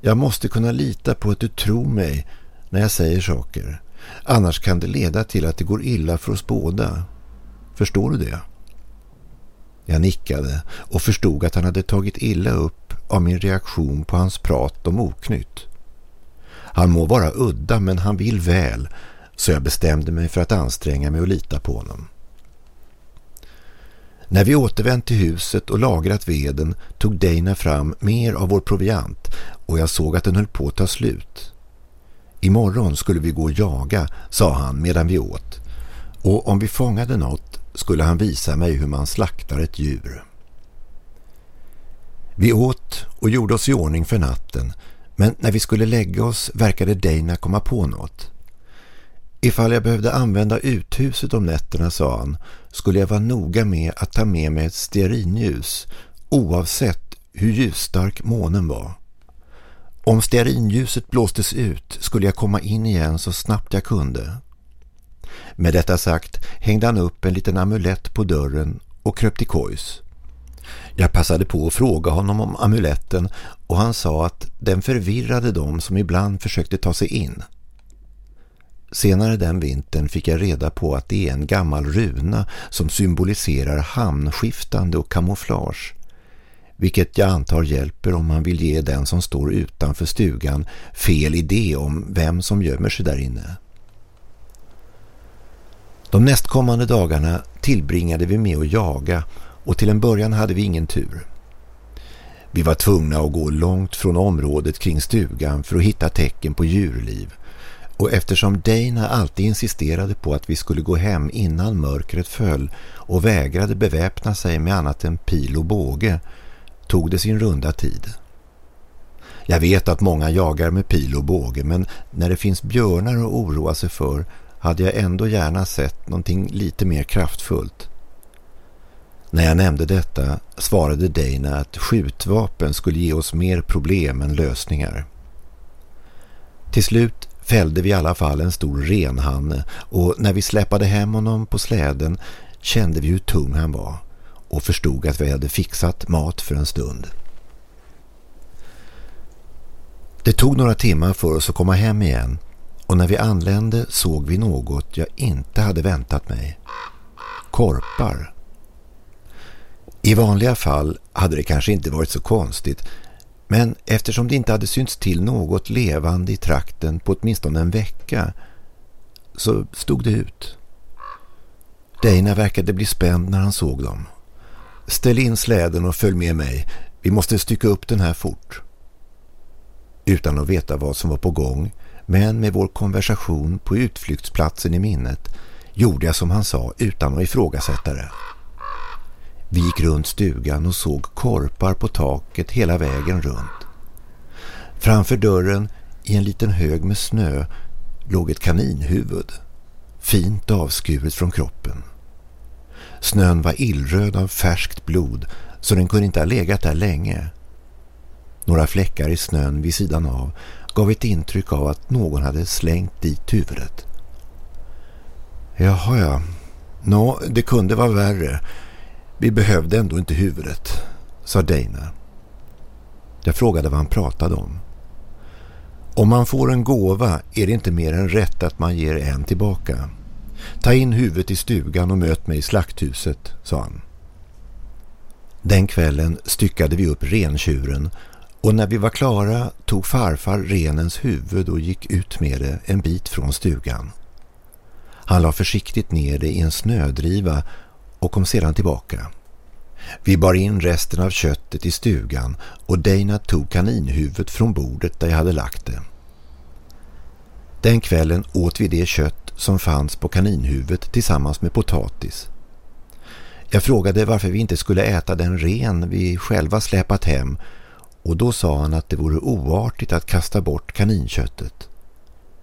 Jag måste kunna lita på att du tror mig när jag säger saker. Annars kan det leda till att det går illa för oss båda. Förstår du det? Jag nickade och förstod att han hade tagit illa upp av min reaktion på hans prat om oknytt. Han må vara udda men han vill väl så jag bestämde mig för att anstränga mig och lita på honom. När vi återvänt till huset och lagrat veden tog Dana fram mer av vår proviant och jag såg att den höll på att ta slut. Imorgon skulle vi gå och jaga, sa han medan vi åt. Och om vi fångade något skulle han visa mig hur man slaktar ett djur. Vi åt och gjorde oss i ordning för natten men när vi skulle lägga oss verkade Dana komma på något. Ifall jag behövde använda uthuset om nätterna, sa han, skulle jag vara noga med att ta med mig ett stearinljus oavsett hur ljusstark månen var. Om stearinljuset blåstes ut skulle jag komma in igen så snabbt jag kunde. Med detta sagt hängde han upp en liten amulett på dörren och kröp till kojs. Jag passade på att fråga honom om amuletten och han sa att den förvirrade dem som ibland försökte ta sig in. Senare den vintern fick jag reda på att det är en gammal runa som symboliserar hamnskiftande och kamouflage. Vilket jag antar hjälper om man vill ge den som står utanför stugan fel idé om vem som gömmer sig där inne. De nästkommande dagarna tillbringade vi med att jaga och till en början hade vi ingen tur. Vi var tvungna att gå långt från området kring stugan för att hitta tecken på djurliv och eftersom Dana alltid insisterade på att vi skulle gå hem innan mörkret föll och vägrade beväpna sig med annat än pil och båge tog det sin runda tid. Jag vet att många jagar med pil och båge men när det finns björnar att oroa sig för hade jag ändå gärna sett någonting lite mer kraftfullt. När jag nämnde detta svarade Dana att skjutvapen skulle ge oss mer problem än lösningar. Till slut fällde vi i alla fall en stor renhanne och när vi släppade hem honom på släden kände vi hur tung han var och förstod att vi hade fixat mat för en stund. Det tog några timmar för oss att komma hem igen och när vi anlände såg vi något jag inte hade väntat mig. Korpar. I vanliga fall hade det kanske inte varit så konstigt men eftersom det inte hade synts till något levande i trakten på åtminstone en vecka så stod det ut. Dana verkade bli spänd när han såg dem. Ställ in släden och följ med mig. Vi måste stycka upp den här fort. Utan att veta vad som var på gång, men med vår konversation på utflyktsplatsen i minnet, gjorde jag som han sa utan att ifrågasätta det. Vi gick runt stugan och såg korpar på taket hela vägen runt. Framför dörren, i en liten hög med snö, låg ett kaninhuvud, fint avskuret från kroppen. Snön var illröd av färskt blod så den kunde inte ha legat där länge. Några fläckar i snön vid sidan av gav ett intryck av att någon hade slängt dit huvudet. Jaha ja, nå det kunde vara värre. Vi behövde ändå inte huvudet, sa Dana. Jag frågade vad han pratade om. Om man får en gåva är det inte mer än rätt att man ger en tillbaka. Ta in huvudet i stugan och möt mig i slakthuset, sa han. Den kvällen styckade vi upp rentjuren och när vi var klara tog farfar renens huvud och gick ut med det en bit från stugan. Han la försiktigt ner det i en snödriva och kom sedan tillbaka. Vi bar in resten av köttet i stugan och Dana tog kaninhuvudet från bordet där jag hade lagt det. Den kvällen åt vi det kött som fanns på kaninhuvudet tillsammans med potatis. Jag frågade varför vi inte skulle äta den ren vi själva släpat hem och då sa han att det vore oartigt att kasta bort kaninköttet.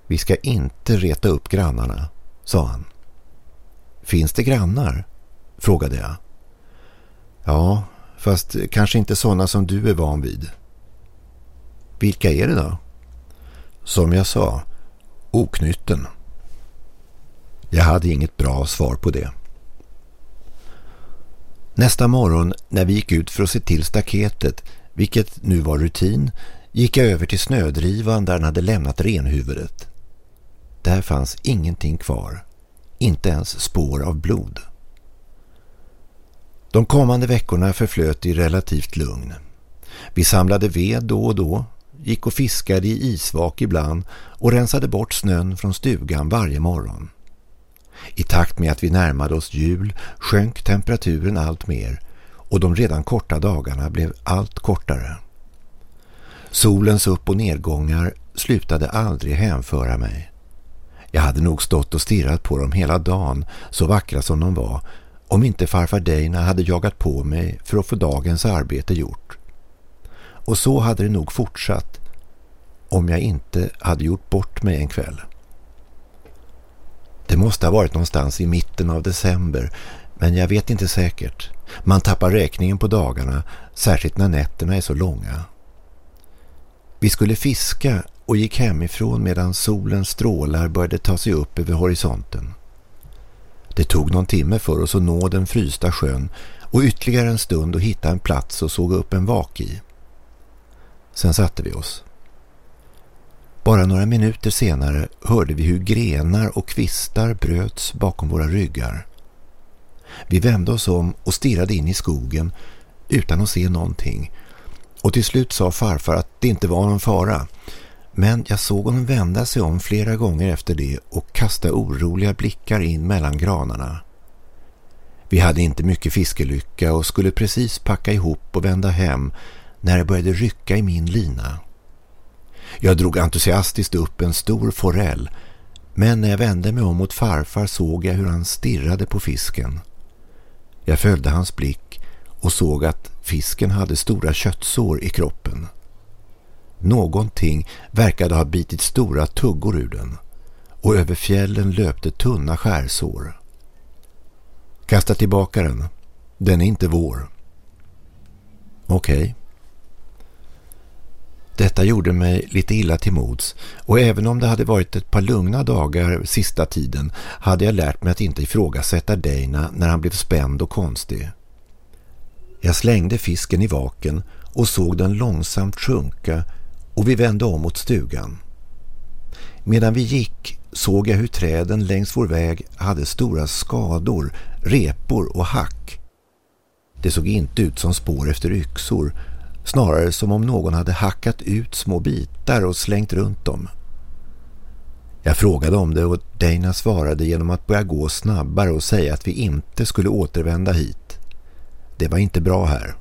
Vi ska inte reta upp grannarna, sa han. Finns det grannar? frågade jag. Ja, fast kanske inte sådana som du är van vid. Vilka är det då? Som jag sa, oknytten. Jag hade inget bra svar på det. Nästa morgon när vi gick ut för att se till staketet, vilket nu var rutin, gick jag över till snödrivan där han hade lämnat renhuvudet. Där fanns ingenting kvar, inte ens spår av blod. De kommande veckorna förflöt i relativt lugn. Vi samlade ved då och då, gick och fiskade i isvak ibland och rensade bort snön från stugan varje morgon. I takt med att vi närmade oss jul sjönk temperaturen allt mer och de redan korta dagarna blev allt kortare. Solens upp- och nedgångar slutade aldrig hänföra mig. Jag hade nog stått och stirrat på dem hela dagen, så vackra som de var, om inte farfar Dana hade jagat på mig för att få dagens arbete gjort. Och så hade det nog fortsatt om jag inte hade gjort bort mig en kväll. Det måste ha varit någonstans i mitten av december, men jag vet inte säkert. Man tappar räkningen på dagarna, särskilt när nätterna är så långa. Vi skulle fiska och gick hemifrån medan solens strålar började ta sig upp över horisonten. Det tog någon timme för oss att nå den frysta sjön och ytterligare en stund att hitta en plats och såga upp en vak i. Sen satte vi oss. Bara några minuter senare hörde vi hur grenar och kvistar bröts bakom våra ryggar. Vi vände oss om och stirrade in i skogen utan att se någonting. Och till slut sa farfar att det inte var någon fara. Men jag såg honom vända sig om flera gånger efter det och kasta oroliga blickar in mellan granarna. Vi hade inte mycket fiskelycka och skulle precis packa ihop och vända hem när det började rycka i min lina. Jag drog entusiastiskt upp en stor forell men när jag vände mig om mot farfar såg jag hur han stirrade på fisken. Jag följde hans blick och såg att fisken hade stora köttsår i kroppen. Någonting verkade ha bitit stora tuggor ur den och över fjällen löpte tunna skärsår. Kasta tillbaka den. Den är inte vår. Okej. Okay. Detta gjorde mig lite illa till mods och även om det hade varit ett par lugna dagar sista tiden hade jag lärt mig att inte ifrågasätta Dana när han blev spänd och konstig. Jag slängde fisken i vaken och såg den långsamt sjunka och vi vände om mot stugan. Medan vi gick såg jag hur träden längs vår väg hade stora skador, repor och hack. Det såg inte ut som spår efter yxor snarare som om någon hade hackat ut små bitar och slängt runt dem. Jag frågade om det och Dana svarade genom att börja gå snabbare och säga att vi inte skulle återvända hit. Det var inte bra här.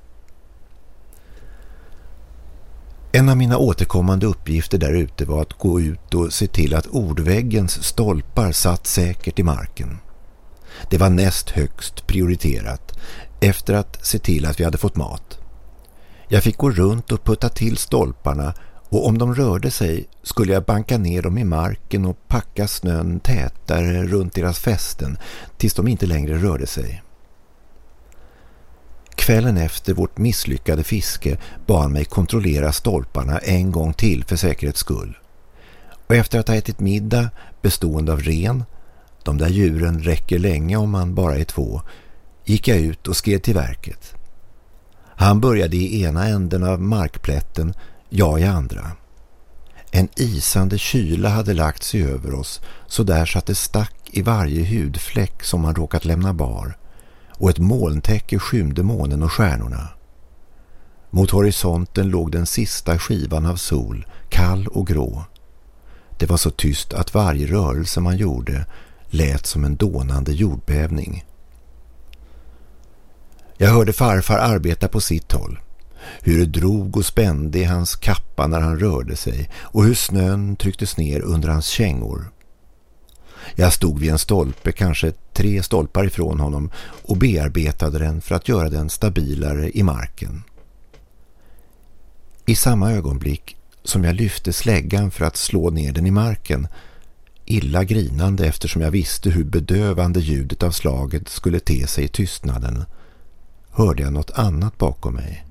En av mina återkommande uppgifter där ute var att gå ut och se till att ordväggens stolpar satt säkert i marken. Det var näst högst prioriterat efter att se till att vi hade fått mat. Jag fick gå runt och putta till stolparna och om de rörde sig skulle jag banka ner dem i marken och packa snön tätare runt deras fästen tills de inte längre rörde sig. Kvällen efter vårt misslyckade fiske bad han mig kontrollera stolparna en gång till för säkerhets skull. Och efter att ha ätit middag bestående av ren, de där djuren räcker länge om man bara är två, gick jag ut och skrev till verket. Han började i ena änden av markplätten, jag i andra. En isande kyla hade lagt sig över oss så där så att det stack i varje hudfläck som man råkat lämna bar och ett molntäcke skymde månen och stjärnorna. Mot horisonten låg den sista skivan av sol, kall och grå. Det var så tyst att varje rörelse man gjorde lät som en dånande jordbävning. Jag hörde farfar arbeta på sitt håll. Hur det drog och spände i hans kappa när han rörde sig och hur snön trycktes ner under hans kängor. Jag stod vid en stolpe, kanske tre stolpar ifrån honom och bearbetade den för att göra den stabilare i marken. I samma ögonblick som jag lyfte släggan för att slå ner den i marken, illa grinande eftersom jag visste hur bedövande ljudet av slaget skulle te sig i tystnaden, hörde jag något annat bakom mig.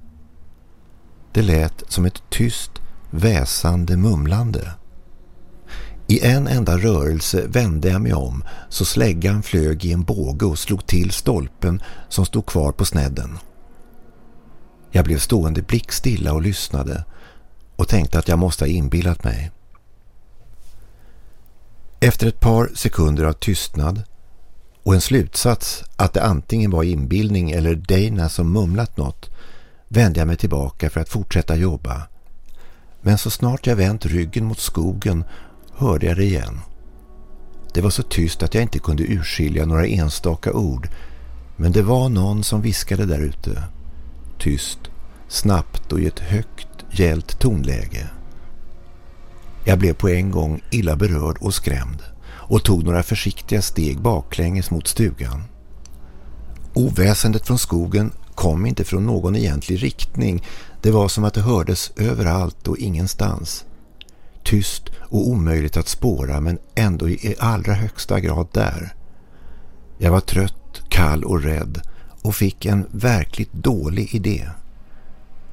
Det lät som ett tyst, väsande mumlande. I en enda rörelse vände jag mig om så släggan flög i en båge och slog till stolpen som stod kvar på snedden. Jag blev stående blickstilla och lyssnade och tänkte att jag måste ha inbillat mig. Efter ett par sekunder av tystnad och en slutsats att det antingen var inbildning eller Dana som mumlat något vände jag mig tillbaka för att fortsätta jobba. Men så snart jag vänt ryggen mot skogen hörde jag det igen. Det var så tyst att jag inte kunde urskilja några enstaka ord. Men det var någon som viskade där ute. Tyst, snabbt och i ett högt, gällt tonläge. Jag blev på en gång illa berörd och skrämd och tog några försiktiga steg baklänges mot stugan. Oväsendet från skogen kom inte från någon egentlig riktning. Det var som att det hördes överallt och ingenstans. Tyst och omöjligt att spåra men ändå i allra högsta grad där. Jag var trött, kall och rädd och fick en verkligt dålig idé.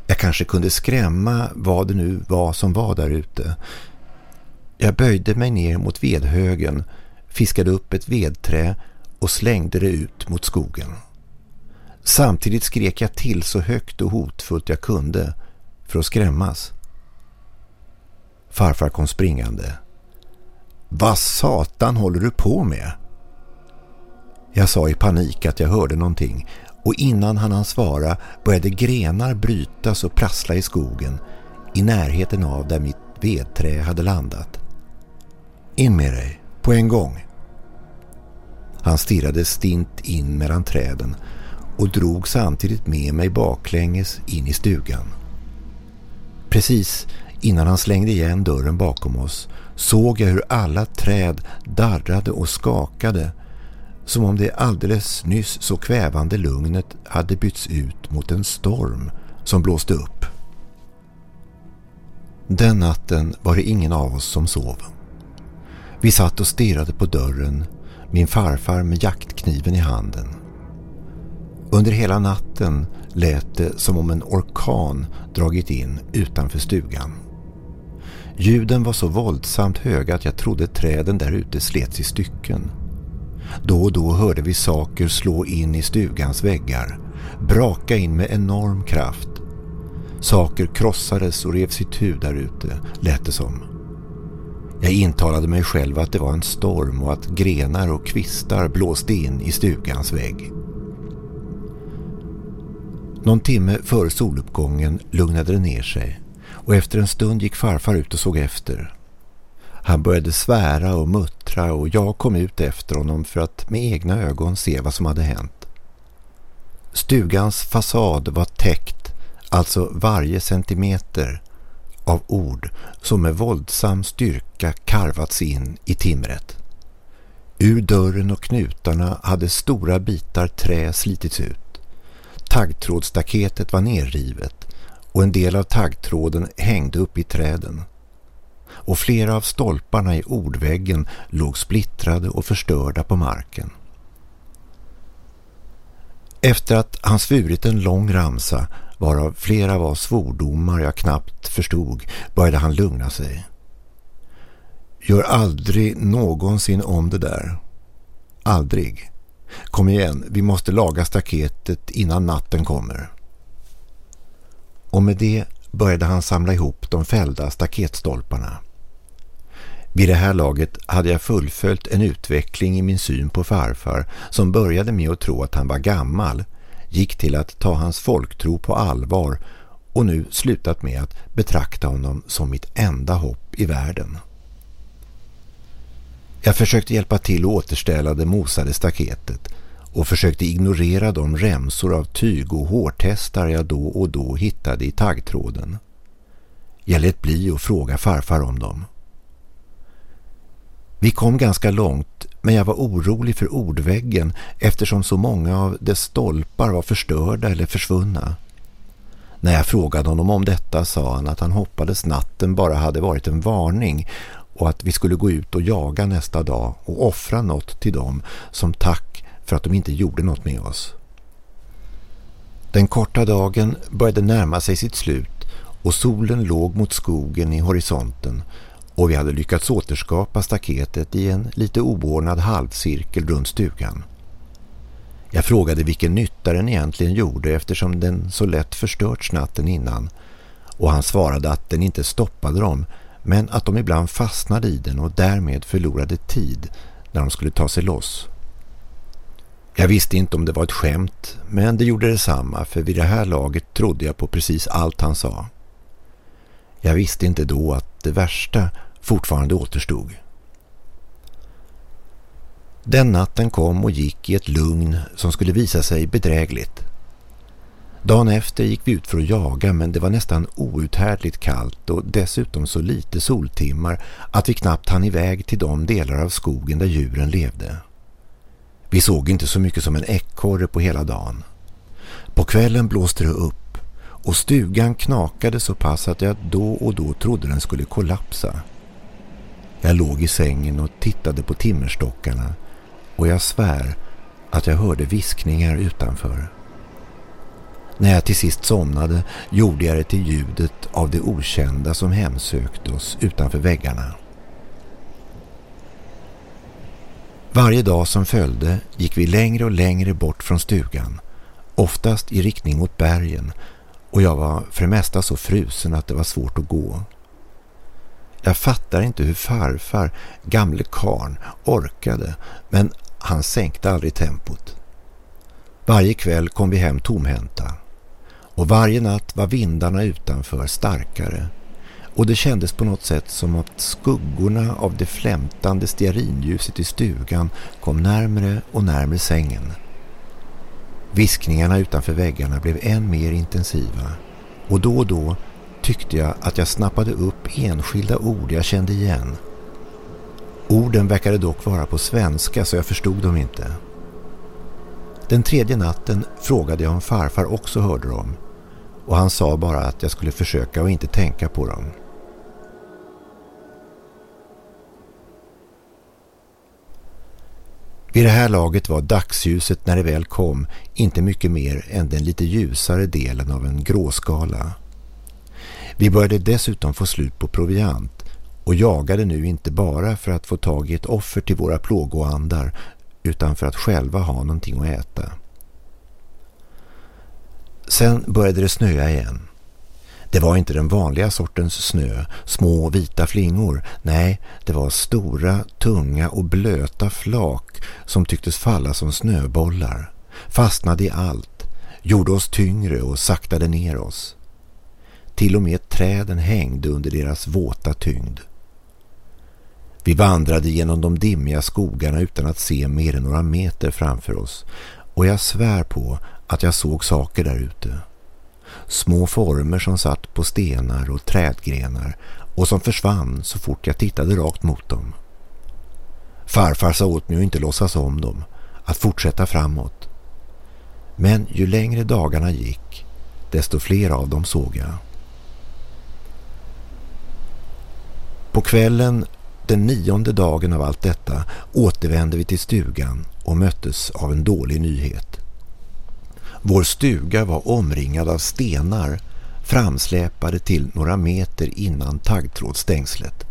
Jag kanske kunde skrämma vad det nu var som var där ute. Jag böjde mig ner mot vedhögen, fiskade upp ett vedträ och slängde det ut mot skogen. Samtidigt skrek jag till så högt och hotfullt jag kunde för att skrämmas. Farfar kom springande. Vad satan håller du på med? Jag sa i panik att jag hörde någonting och innan han hann svara började grenar brytas och prassla i skogen i närheten av där mitt vedträ hade landat. In med dig, på en gång. Han stirrade stint in mellan träden och drog samtidigt med mig baklänges in i stugan. Precis innan han slängde igen dörren bakom oss såg jag hur alla träd darrade och skakade som om det alldeles nyss så kvävande lugnet hade bytts ut mot en storm som blåste upp. Den natten var det ingen av oss som sov. Vi satt och stirrade på dörren, min farfar med jaktkniven i handen. Under hela natten lät det som om en orkan dragit in utanför stugan. Ljuden var så våldsamt höga att jag trodde träden där ute slets i stycken. Då och då hörde vi saker slå in i stugans väggar, braka in med enorm kraft. Saker krossades och revs i tu där ute, lät det som. Jag intalade mig själv att det var en storm och att grenar och kvistar blåste in i stugans vägg. Någon timme före soluppgången lugnade det ner sig och efter en stund gick farfar ut och såg efter. Han började svära och muttra och jag kom ut efter honom för att med egna ögon se vad som hade hänt. Stugans fasad var täckt, alltså varje centimeter, av ord som med våldsam styrka karvats in i timret. Ur dörren och knutarna hade stora bitar trä slitits ut. Taggtrådstaketet var nerrivet och en del av taggtråden hängde upp i träden. Och flera av stolparna i ordväggen låg splittrade och förstörda på marken. Efter att han svurit en lång ramsa varav flera var svordomar jag knappt förstod började han lugna sig. Gör aldrig någonsin om det där. Aldrig. Kom igen, vi måste laga staketet innan natten kommer. Och med det började han samla ihop de fällda staketstolparna. Vid det här laget hade jag fullföljt en utveckling i min syn på farfar som började med att tro att han var gammal, gick till att ta hans folktro på allvar och nu slutat med att betrakta honom som mitt enda hopp i världen. Jag försökte hjälpa till att återställa det mosade staketet och försökte ignorera de remsor av tyg och hårtestar jag då och då hittade i taggtråden. Jag lät bli att fråga farfar om dem. Vi kom ganska långt men jag var orolig för ordväggen eftersom så många av dess stolpar var förstörda eller försvunna. När jag frågade honom om detta sa han att han hoppades natten bara hade varit en varning och att vi skulle gå ut och jaga nästa dag och offra något till dem som tack för att de inte gjorde något med oss. Den korta dagen började närma sig sitt slut och solen låg mot skogen i horisonten och vi hade lyckats återskapa staketet i en lite oordnad halvcirkel runt stugan. Jag frågade vilken nytta den egentligen gjorde eftersom den så lätt förstörts natten innan och han svarade att den inte stoppade dem men att de ibland fastnade i den och därmed förlorade tid när de skulle ta sig loss. Jag visste inte om det var ett skämt men det gjorde detsamma för vid det här laget trodde jag på precis allt han sa. Jag visste inte då att det värsta fortfarande återstod. Den natten kom och gick i ett lugn som skulle visa sig bedrägligt. Dagen efter gick vi ut för att jaga men det var nästan outhärdligt kallt och dessutom så lite soltimmar att vi knappt hann iväg till de delar av skogen där djuren levde. Vi såg inte så mycket som en ekorre på hela dagen. På kvällen blåste det upp och stugan knakade så pass att jag då och då trodde den skulle kollapsa. Jag låg i sängen och tittade på timmerstockarna och jag svär att jag hörde viskningar utanför. När jag till sist somnade gjorde jag det till ljudet av det okända som hemsökte oss utanför väggarna. Varje dag som följde gick vi längre och längre bort från stugan, oftast i riktning mot bergen och jag var för det mesta så frusen att det var svårt att gå. Jag fattar inte hur farfar, gamle karn, orkade men han sänkte aldrig tempot. Varje kväll kom vi hem tomhänta och varje natt var vindarna utanför starkare och det kändes på något sätt som att skuggorna av det flämtande stearinljuset i stugan kom närmre och närmre sängen. Viskningarna utanför väggarna blev än mer intensiva och då och då tyckte jag att jag snappade upp enskilda ord jag kände igen. Orden verkade dock vara på svenska så jag förstod dem inte. Den tredje natten frågade jag om farfar också hörde dem och han sa bara att jag skulle försöka och inte tänka på dem. Vid det här laget var dagsljuset när det väl kom inte mycket mer än den lite ljusare delen av en gråskala. Vi började dessutom få slut på proviant och jagade nu inte bara för att få tag i ett offer till våra plågoandar utan för att själva ha någonting att äta. Sen började det snöa igen. Det var inte den vanliga sortens snö, små vita flingor. Nej, det var stora, tunga och blöta flak som tycktes falla som snöbollar. Fastnade i allt, gjorde oss tyngre och saktade ner oss. Till och med träden hängde under deras våta tyngd. Vi vandrade genom de dimmiga skogarna utan att se mer än några meter framför oss och jag svär på att jag såg saker där ute. Små former som satt på stenar och trädgrenar och som försvann så fort jag tittade rakt mot dem. Farfar sa åt mig att inte låtsas om dem, att fortsätta framåt. Men ju längre dagarna gick, desto fler av dem såg jag. På kvällen, den nionde dagen av allt detta, återvände vi till stugan och möttes av en dålig nyhet. Vår stuga var omringad av stenar framsläpade till några meter innan taggtrådstängslet.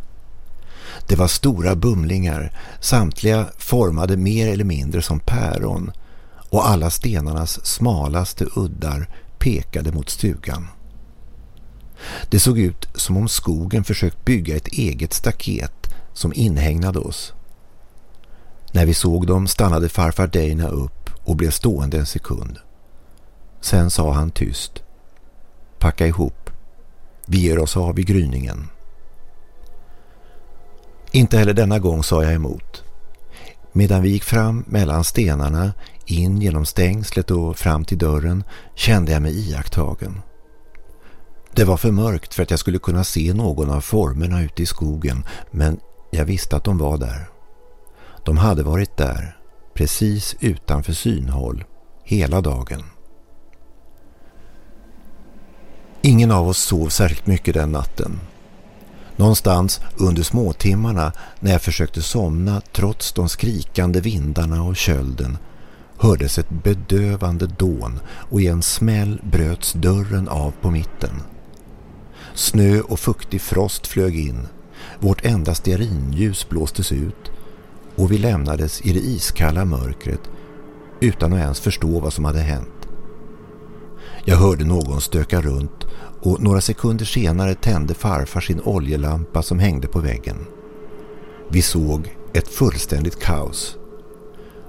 Det var stora bumlingar, samtliga formade mer eller mindre som päron och alla stenarnas smalaste uddar pekade mot stugan. Det såg ut som om skogen försökt bygga ett eget staket som inhägnade oss. När vi såg dem stannade farfar Dana upp och blev stående en sekund. Sen sa han tyst. Packa ihop. Vi ger oss av i gryningen. Inte heller denna gång sa jag emot. Medan vi gick fram mellan stenarna, in genom stängslet och fram till dörren kände jag mig iakttagen. Det var för mörkt för att jag skulle kunna se någon av formerna ute i skogen men jag visste att de var där. De hade varit där, precis utanför synhåll, hela dagen. Ingen av oss sov särskilt mycket den natten. Någonstans under småtimmarna när jag försökte somna trots de skrikande vindarna och kölden hördes ett bedövande dån och i en smäll bröts dörren av på mitten. Snö och fuktig frost flög in. Vårt enda stearinljus blåstes ut och vi lämnades i det iskalla mörkret utan att ens förstå vad som hade hänt. Jag hörde någon stöka runt och några sekunder senare tände farfar sin oljelampa som hängde på väggen. Vi såg ett fullständigt kaos.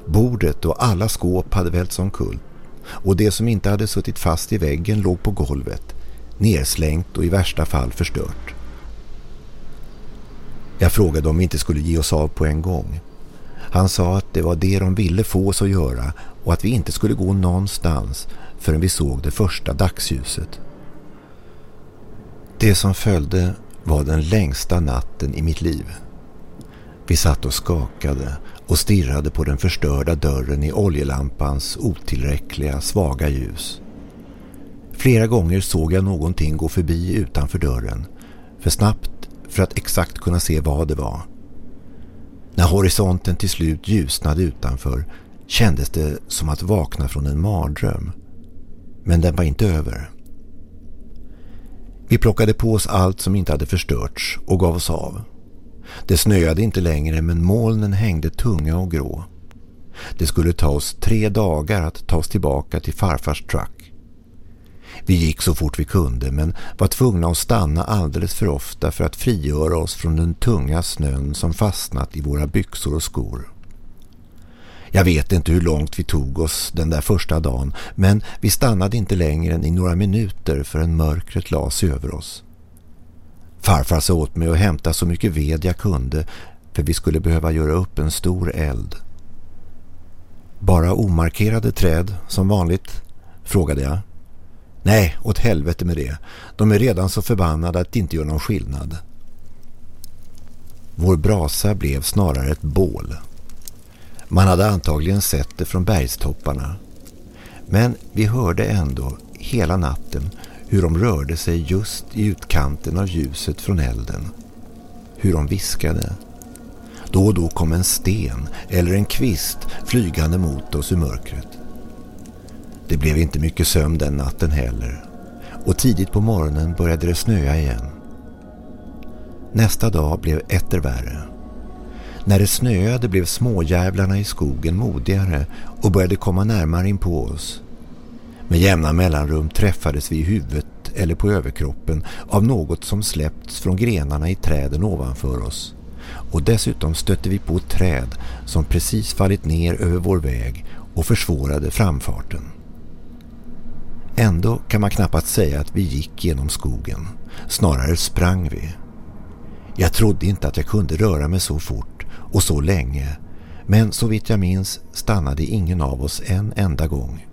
Bordet och alla skåp hade välts omkull och det som inte hade suttit fast i väggen låg på golvet, nerslängt och i värsta fall förstört. Jag frågade om vi inte skulle ge oss av på en gång. Han sa att det var det de ville få oss att göra och att vi inte skulle gå någonstans förrän vi såg det första dagsljuset. Det som följde var den längsta natten i mitt liv. Vi satt och skakade och stirrade på den förstörda dörren i oljelampans otillräckliga, svaga ljus. Flera gånger såg jag någonting gå förbi utanför dörren, för snabbt för att exakt kunna se vad det var. När horisonten till slut ljusnade utanför kändes det som att vakna från en mardröm. Men den var inte över. Vi plockade på oss allt som inte hade förstörts och gav oss av. Det snöade inte längre men molnen hängde tunga och grå. Det skulle ta oss tre dagar att ta oss tillbaka till farfars truck. Vi gick så fort vi kunde men var tvungna att stanna alldeles för ofta för att frigöra oss från den tunga snön som fastnat i våra byxor och skor. Jag vet inte hur långt vi tog oss den där första dagen men vi stannade inte längre än i några minuter förrän mörkret las sig över oss. Farfar sa åt mig att hämta så mycket ved jag kunde för vi skulle behöva göra upp en stor eld. Bara omarkerade träd som vanligt, frågade jag. Nej, åt helvete med det. De är redan så förbannade att det inte gör någon skillnad. Vår brasa blev snarare ett bål. Man hade antagligen sett det från bergstopparna. Men vi hörde ändå hela natten hur de rörde sig just i utkanten av ljuset från elden. Hur de viskade. Då och då kom en sten eller en kvist flygande mot oss ur mörkret. Det blev inte mycket sömn den natten heller och tidigt på morgonen började det snöa igen. Nästa dag blev etter värre. När det snöade blev småjävlarna i skogen modigare och började komma närmare in på oss. Med jämna mellanrum träffades vi i huvudet eller på överkroppen av något som släppts från grenarna i träden ovanför oss. Och dessutom stötte vi på ett träd som precis fallit ner över vår väg och försvårade framfarten. Ändå kan man knappast säga att vi gick genom skogen. Snarare sprang vi. Jag trodde inte att jag kunde röra mig så fort och så länge. Men så vitt jag minns stannade ingen av oss en enda gång.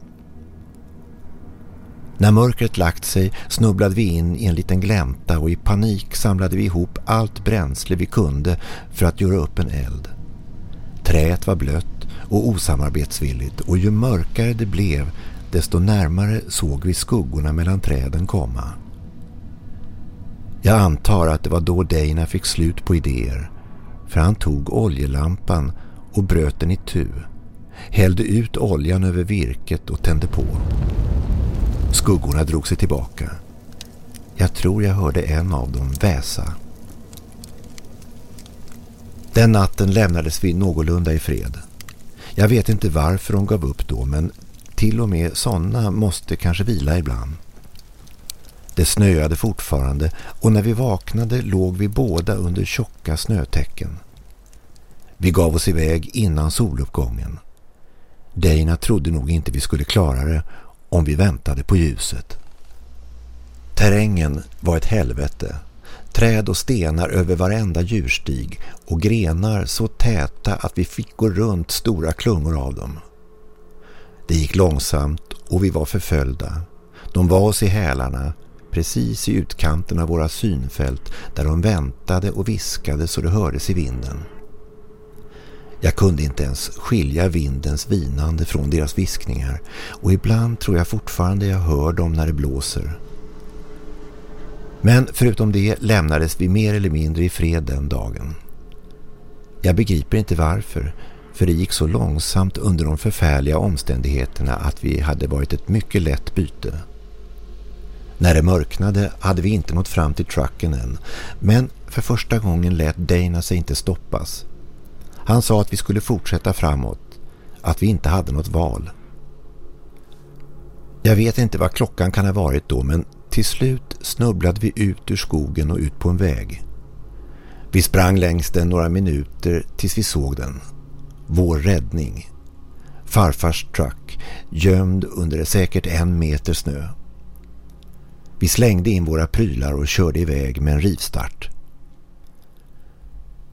När mörkret lagt sig snubblade vi in i en liten glänta och i panik samlade vi ihop allt bränsle vi kunde för att göra upp en eld. Träet var blött och osamarbetsvilligt och ju mörkare det blev desto närmare såg vi skuggorna mellan träden komma. Jag antar att det var då Dana fick slut på idéer för han tog oljelampan och bröt den i tu, hällde ut oljan över virket och tände på. Skuggorna drog sig tillbaka. Jag tror jag hörde en av dem väsa. Den natten lämnades vi någorlunda i fred. Jag vet inte varför de gav upp då men till och med sådana måste kanske vila ibland. Det snöade fortfarande och när vi vaknade låg vi båda under tjocka snötäcken. Vi gav oss iväg innan soluppgången. Dejna trodde nog inte vi skulle klara det om vi väntade på ljuset. Terrängen var ett helvete. Träd och stenar över varenda djurstig och grenar så täta att vi fick gå runt stora klungor av dem. Det gick långsamt och vi var förföljda. De var oss i hälarna, precis i utkanten av våra synfält där de väntade och viskade så det hördes i vinden. Jag kunde inte ens skilja vindens vinande från deras viskningar och ibland tror jag fortfarande jag hör dem när det blåser. Men förutom det lämnades vi mer eller mindre i fred den dagen. Jag begriper inte varför, för det gick så långsamt under de förfärliga omständigheterna att vi hade varit ett mycket lätt byte. När det mörknade hade vi inte nått fram till trucken än, men för första gången lät Dana sig inte stoppas. Han sa att vi skulle fortsätta framåt, att vi inte hade något val. Jag vet inte vad klockan kan ha varit då men till slut snubblade vi ut ur skogen och ut på en väg. Vi sprang längs den några minuter tills vi såg den. Vår räddning. Farfars truck, gömd under säkert en meter snö. Vi slängde in våra prylar och körde iväg med en rivstart.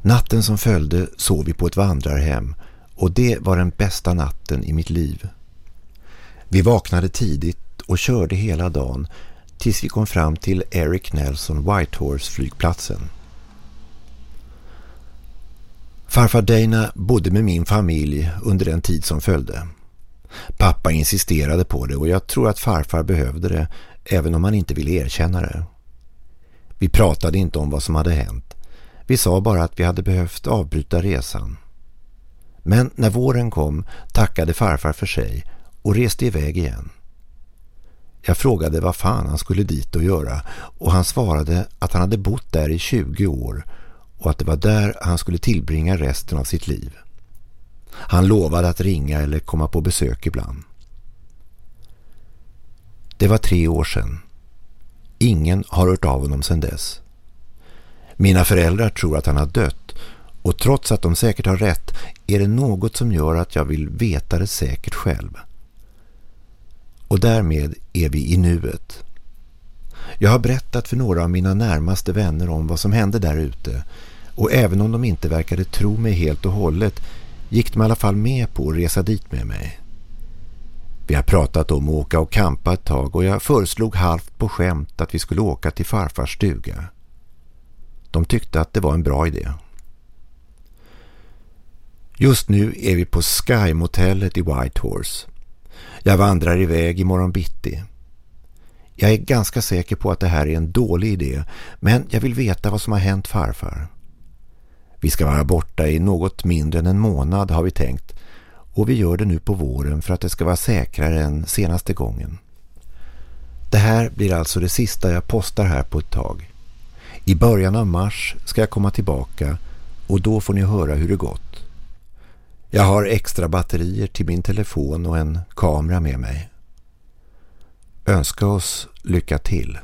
Natten som följde sov vi på ett vandrarhem och det var den bästa natten i mitt liv. Vi vaknade tidigt och körde hela dagen tills vi kom fram till Eric Nelson Whitehorse flygplatsen. Farfar Dana bodde med min familj under den tid som följde. Pappa insisterade på det och jag tror att farfar behövde det även om han inte ville erkänna det. Vi pratade inte om vad som hade hänt. Vi sa bara att vi hade behövt avbryta resan. Men när våren kom tackade farfar för sig och reste iväg igen. Jag frågade vad fan han skulle dit och göra och han svarade att han hade bott där i 20 år och att det var där han skulle tillbringa resten av sitt liv. Han lovade att ringa eller komma på besök ibland. Det var tre år sedan. Ingen har hört av honom sedan dess. Mina föräldrar tror att han har dött och trots att de säkert har rätt är det något som gör att jag vill veta det säkert själv. Och därmed är vi i nuet. Jag har berättat för några av mina närmaste vänner om vad som hände där ute och även om de inte verkade tro mig helt och hållet gick de i alla fall med på att resa dit med mig. Vi har pratat om att åka och kampa ett tag och jag föreslog halvt på skämt att vi skulle åka till farfars stuga. De tyckte att det var en bra idé. Just nu är vi på Sky-motellet i Whitehorse. Jag vandrar iväg i bitti. Jag är ganska säker på att det här är en dålig idé men jag vill veta vad som har hänt farfar. Vi ska vara borta i något mindre än en månad har vi tänkt och vi gör det nu på våren för att det ska vara säkrare än senaste gången. Det här blir alltså det sista jag postar här på ett tag. I början av mars ska jag komma tillbaka och då får ni höra hur det gått. Jag har extra batterier till min telefon och en kamera med mig. Önska oss lycka till.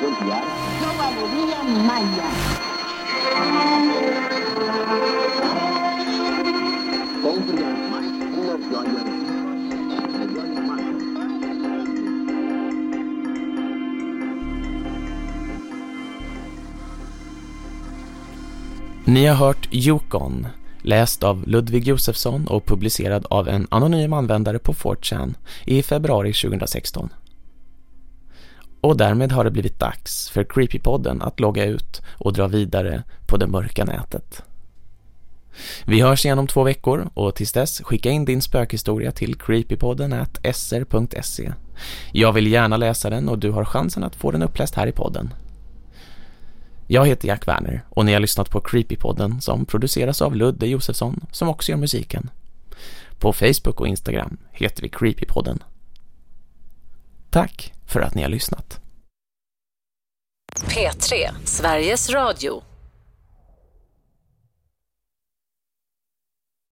Ni har hört Yukon, läst av Ludvig Josefsson och publicerad av en anonym användare på 4chan i februari 2016. Och därmed har det blivit dags för Creepypodden att logga ut och dra vidare på det mörka nätet. Vi hörs igen om två veckor och tills dess skicka in din spökhistoria till creepypodden at sr.se. Jag vill gärna läsa den och du har chansen att få den uppläst här i podden. Jag heter Jack Werner och ni har lyssnat på Creepypodden som produceras av Ludde Josefsson som också gör musiken. På Facebook och Instagram heter vi Creepypodden. Tack för att ni har lyssnat. P3, Sveriges Radio.